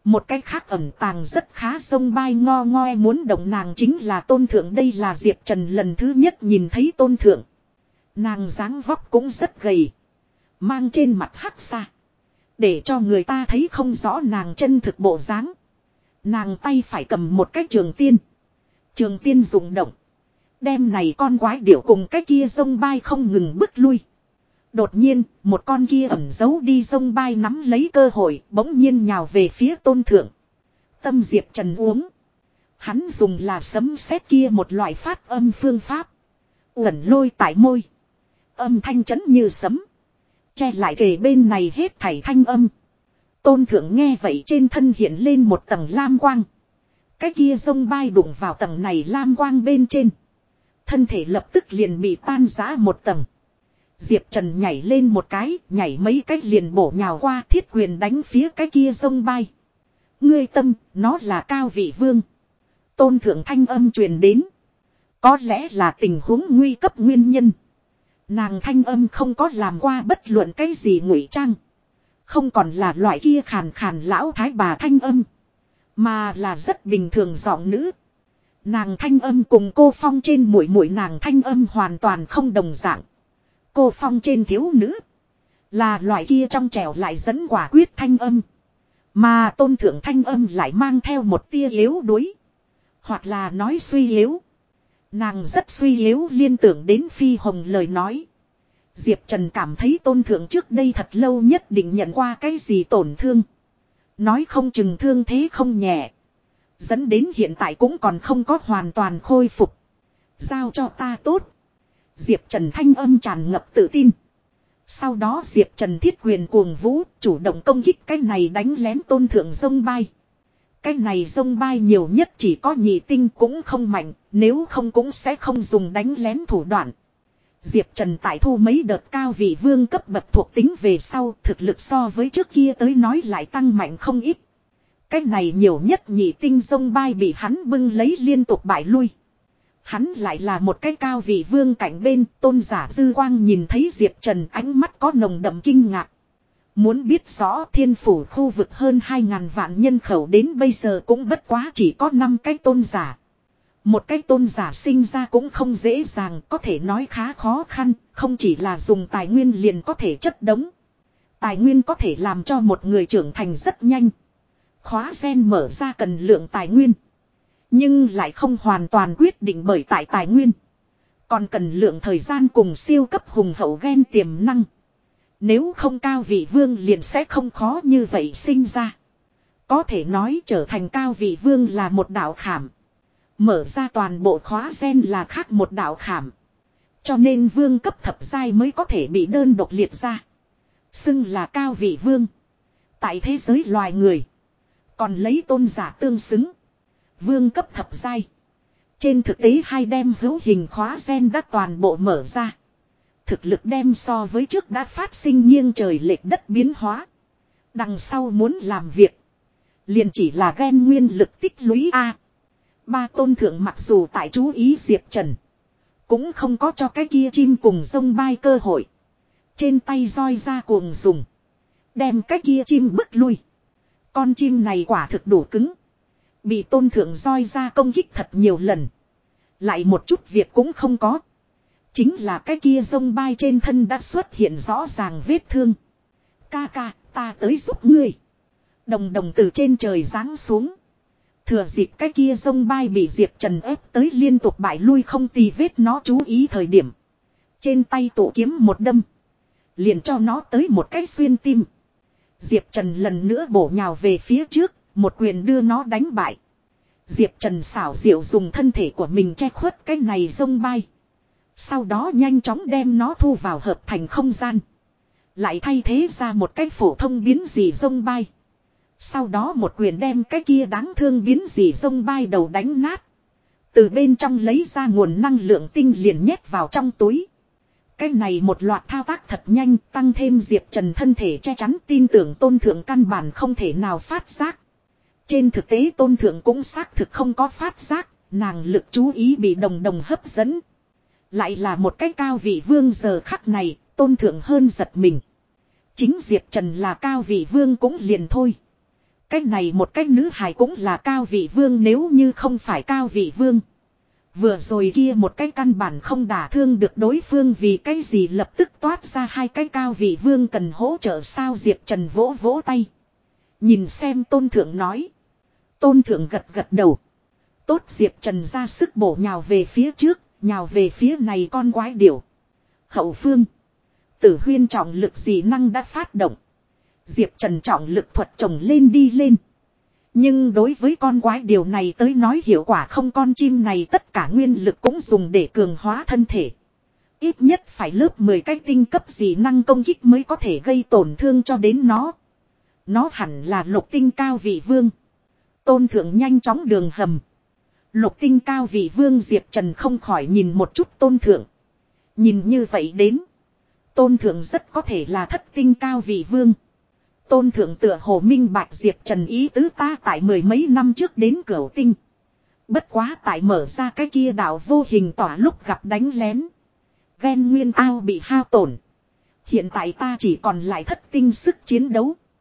Một cách khác ẩn tàng rất khá sông bay ngo ngoe muốn động nàng chính là tôn thượng đây là Diệp Trần lần thứ nhất nhìn thấy tôn thượng. Nàng dáng vóc cũng rất gầy. Mang trên mặt hắc xa. Để cho người ta thấy không rõ nàng chân thực bộ dáng. Nàng tay phải cầm một cái trường tiên. Trường tiên dùng động. Đem này con quái điểu cùng cái kia sông bay không ngừng bước lui. Đột nhiên, một con kia ẩn giấu đi sông bay nắm lấy cơ hội, bỗng nhiên nhào về phía tôn thượng. Tâm Diệp Trần uống. Hắn dùng là sấm sét kia một loại phát âm phương pháp. Uẩn lôi tại môi. Âm thanh chấn như sấm. Che lại kề bên này hết thảy thanh âm. Tôn thượng nghe vậy trên thân hiện lên một tầng lam quang. Cái kia sông bay đụng vào tầng này lam quang bên trên. Thân thể lập tức liền bị tan rã một tầng. Diệp Trần nhảy lên một cái, nhảy mấy cách liền bổ nhào qua thiết quyền đánh phía cái kia sông bay. Ngươi tâm, nó là cao vị vương. Tôn thượng thanh âm truyền đến. Có lẽ là tình huống nguy cấp nguyên nhân. Nàng thanh âm không có làm qua bất luận cái gì ngụy trang. Không còn là loại kia khàn khàn lão thái bà thanh âm. Mà là rất bình thường giọng nữ. Nàng thanh âm cùng cô phong trên mũi mũi nàng thanh âm hoàn toàn không đồng dạng. Cô phong trên thiếu nữ. Là loại kia trong trẻo lại dẫn quả quyết thanh âm. Mà tôn thượng thanh âm lại mang theo một tia yếu đuối. Hoặc là nói suy yếu. Nàng rất suy yếu liên tưởng đến phi hồng lời nói. Diệp Trần cảm thấy tôn thượng trước đây thật lâu nhất định nhận qua cái gì tổn thương. Nói không chừng thương thế không nhẹ. Dẫn đến hiện tại cũng còn không có hoàn toàn khôi phục. Giao cho ta tốt. Diệp Trần thanh âm tràn ngập tự tin. Sau đó Diệp Trần thiết quyền cuồng vũ chủ động công kích cái này đánh lén tôn thượng sông bay. Cái này sông bay nhiều nhất chỉ có nhị tinh cũng không mạnh, nếu không cũng sẽ không dùng đánh lén thủ đoạn. Diệp Trần tại thu mấy đợt cao vị vương cấp bậc thuộc tính về sau, thực lực so với trước kia tới nói lại tăng mạnh không ít. Cái này nhiều nhất nhị tinh sông bay bị hắn bưng lấy liên tục bại lui. Hắn lại là một cái cao vị vương cạnh bên, tôn giả dư quang nhìn thấy Diệp Trần ánh mắt có nồng đậm kinh ngạc. Muốn biết rõ thiên phủ khu vực hơn 2.000 vạn nhân khẩu đến bây giờ cũng bất quá chỉ có 5 cái tôn giả. Một cái tôn giả sinh ra cũng không dễ dàng có thể nói khá khó khăn, không chỉ là dùng tài nguyên liền có thể chất đống. Tài nguyên có thể làm cho một người trưởng thành rất nhanh. Khóa sen mở ra cần lượng tài nguyên. Nhưng lại không hoàn toàn quyết định bởi tại tài nguyên. Còn cần lượng thời gian cùng siêu cấp hùng hậu ghen tiềm năng. Nếu không cao vị vương liền sẽ không khó như vậy sinh ra. Có thể nói trở thành cao vị vương là một đạo khảm. Mở ra toàn bộ khóa gen là khác một đạo khảm. Cho nên vương cấp thập giai mới có thể bị đơn độc liệt ra. Xưng là cao vị vương. Tại thế giới loài người. Còn lấy tôn giả tương xứng. Vương cấp thập giai. Trên thực tế hai đem hữu hình khóa sen đã toàn bộ mở ra. Thực lực đem so với trước đã phát sinh nghiêng trời lệch đất biến hóa. Đằng sau muốn làm việc. Liền chỉ là ghen nguyên lực tích lũy A. Ba tôn thượng mặc dù tại chú ý Diệp Trần. Cũng không có cho cái kia chim cùng sông bay cơ hội. Trên tay roi ra cuồng dùng. Đem cái kia chim bức lui. Con chim này quả thực đủ cứng. Bị tôn thượng roi ra công kích thật nhiều lần. Lại một chút việc cũng không có. Chính là cái kia sông bay trên thân đã xuất hiện rõ ràng vết thương. Ca ca, ta tới giúp ngươi. Đồng đồng từ trên trời giáng xuống. Thừa dịp cái kia sông bay bị Diệp Trần ép tới liên tục bại lui không tì vết nó chú ý thời điểm. Trên tay tụ kiếm một đâm. Liền cho nó tới một cái xuyên tim. Diệp Trần lần nữa bổ nhào về phía trước, một quyền đưa nó đánh bại. Diệp Trần xảo diệu dùng thân thể của mình che khuất cái này sông bay. Sau đó nhanh chóng đem nó thu vào hợp thành không gian. Lại thay thế ra một cái phổ thông biến dị sông bay. Sau đó một quyền đem cái kia đáng thương biến dị sông bay đầu đánh nát. Từ bên trong lấy ra nguồn năng lượng tinh liền nhét vào trong túi. Cái này một loạt thao tác thật nhanh tăng thêm Diệp Trần thân thể che chắn tin tưởng tôn thượng căn bản không thể nào phát giác. Trên thực tế tôn thượng cũng xác thực không có phát giác, nàng lực chú ý bị đồng đồng hấp dẫn. Lại là một cái cao vị vương giờ khắc này, tôn thượng hơn giật mình. Chính Diệp Trần là cao vị vương cũng liền thôi. Cái này một cái nữ hài cũng là cao vị vương nếu như không phải cao vị vương. Vừa rồi kia một cái căn bản không đả thương được đối phương vì cái gì lập tức toát ra hai cái cao vị vương cần hỗ trợ sao Diệp Trần vỗ vỗ tay. Nhìn xem tôn thượng nói. Tôn thượng gật gật đầu. Tốt Diệp Trần ra sức bổ nhào về phía trước, nhào về phía này con quái điểu. Hậu phương. Tử huyên trọng lực dị năng đã phát động. Diệp Trần trọng lực thuật trồng lên đi lên. Nhưng đối với con quái điều này tới nói hiệu quả không con chim này tất cả nguyên lực cũng dùng để cường hóa thân thể. Ít nhất phải lớp 10 cái tinh cấp gì năng công kích mới có thể gây tổn thương cho đến nó. Nó hẳn là lục tinh cao vị vương. Tôn thượng nhanh chóng đường hầm. Lục tinh cao vị vương Diệp Trần không khỏi nhìn một chút tôn thượng. Nhìn như vậy đến. Tôn thượng rất có thể là thất tinh cao vị vương. Tôn thượng tựa hồ minh bạch Diệp Trần ý tứ ta tại mười mấy năm trước đến cửu tinh. Bất quá tại mở ra cái kia đảo vô hình tỏa lúc gặp đánh lén. Ghen nguyên ao bị hao tổn. Hiện tại ta chỉ còn lại thất tinh sức chiến đấu.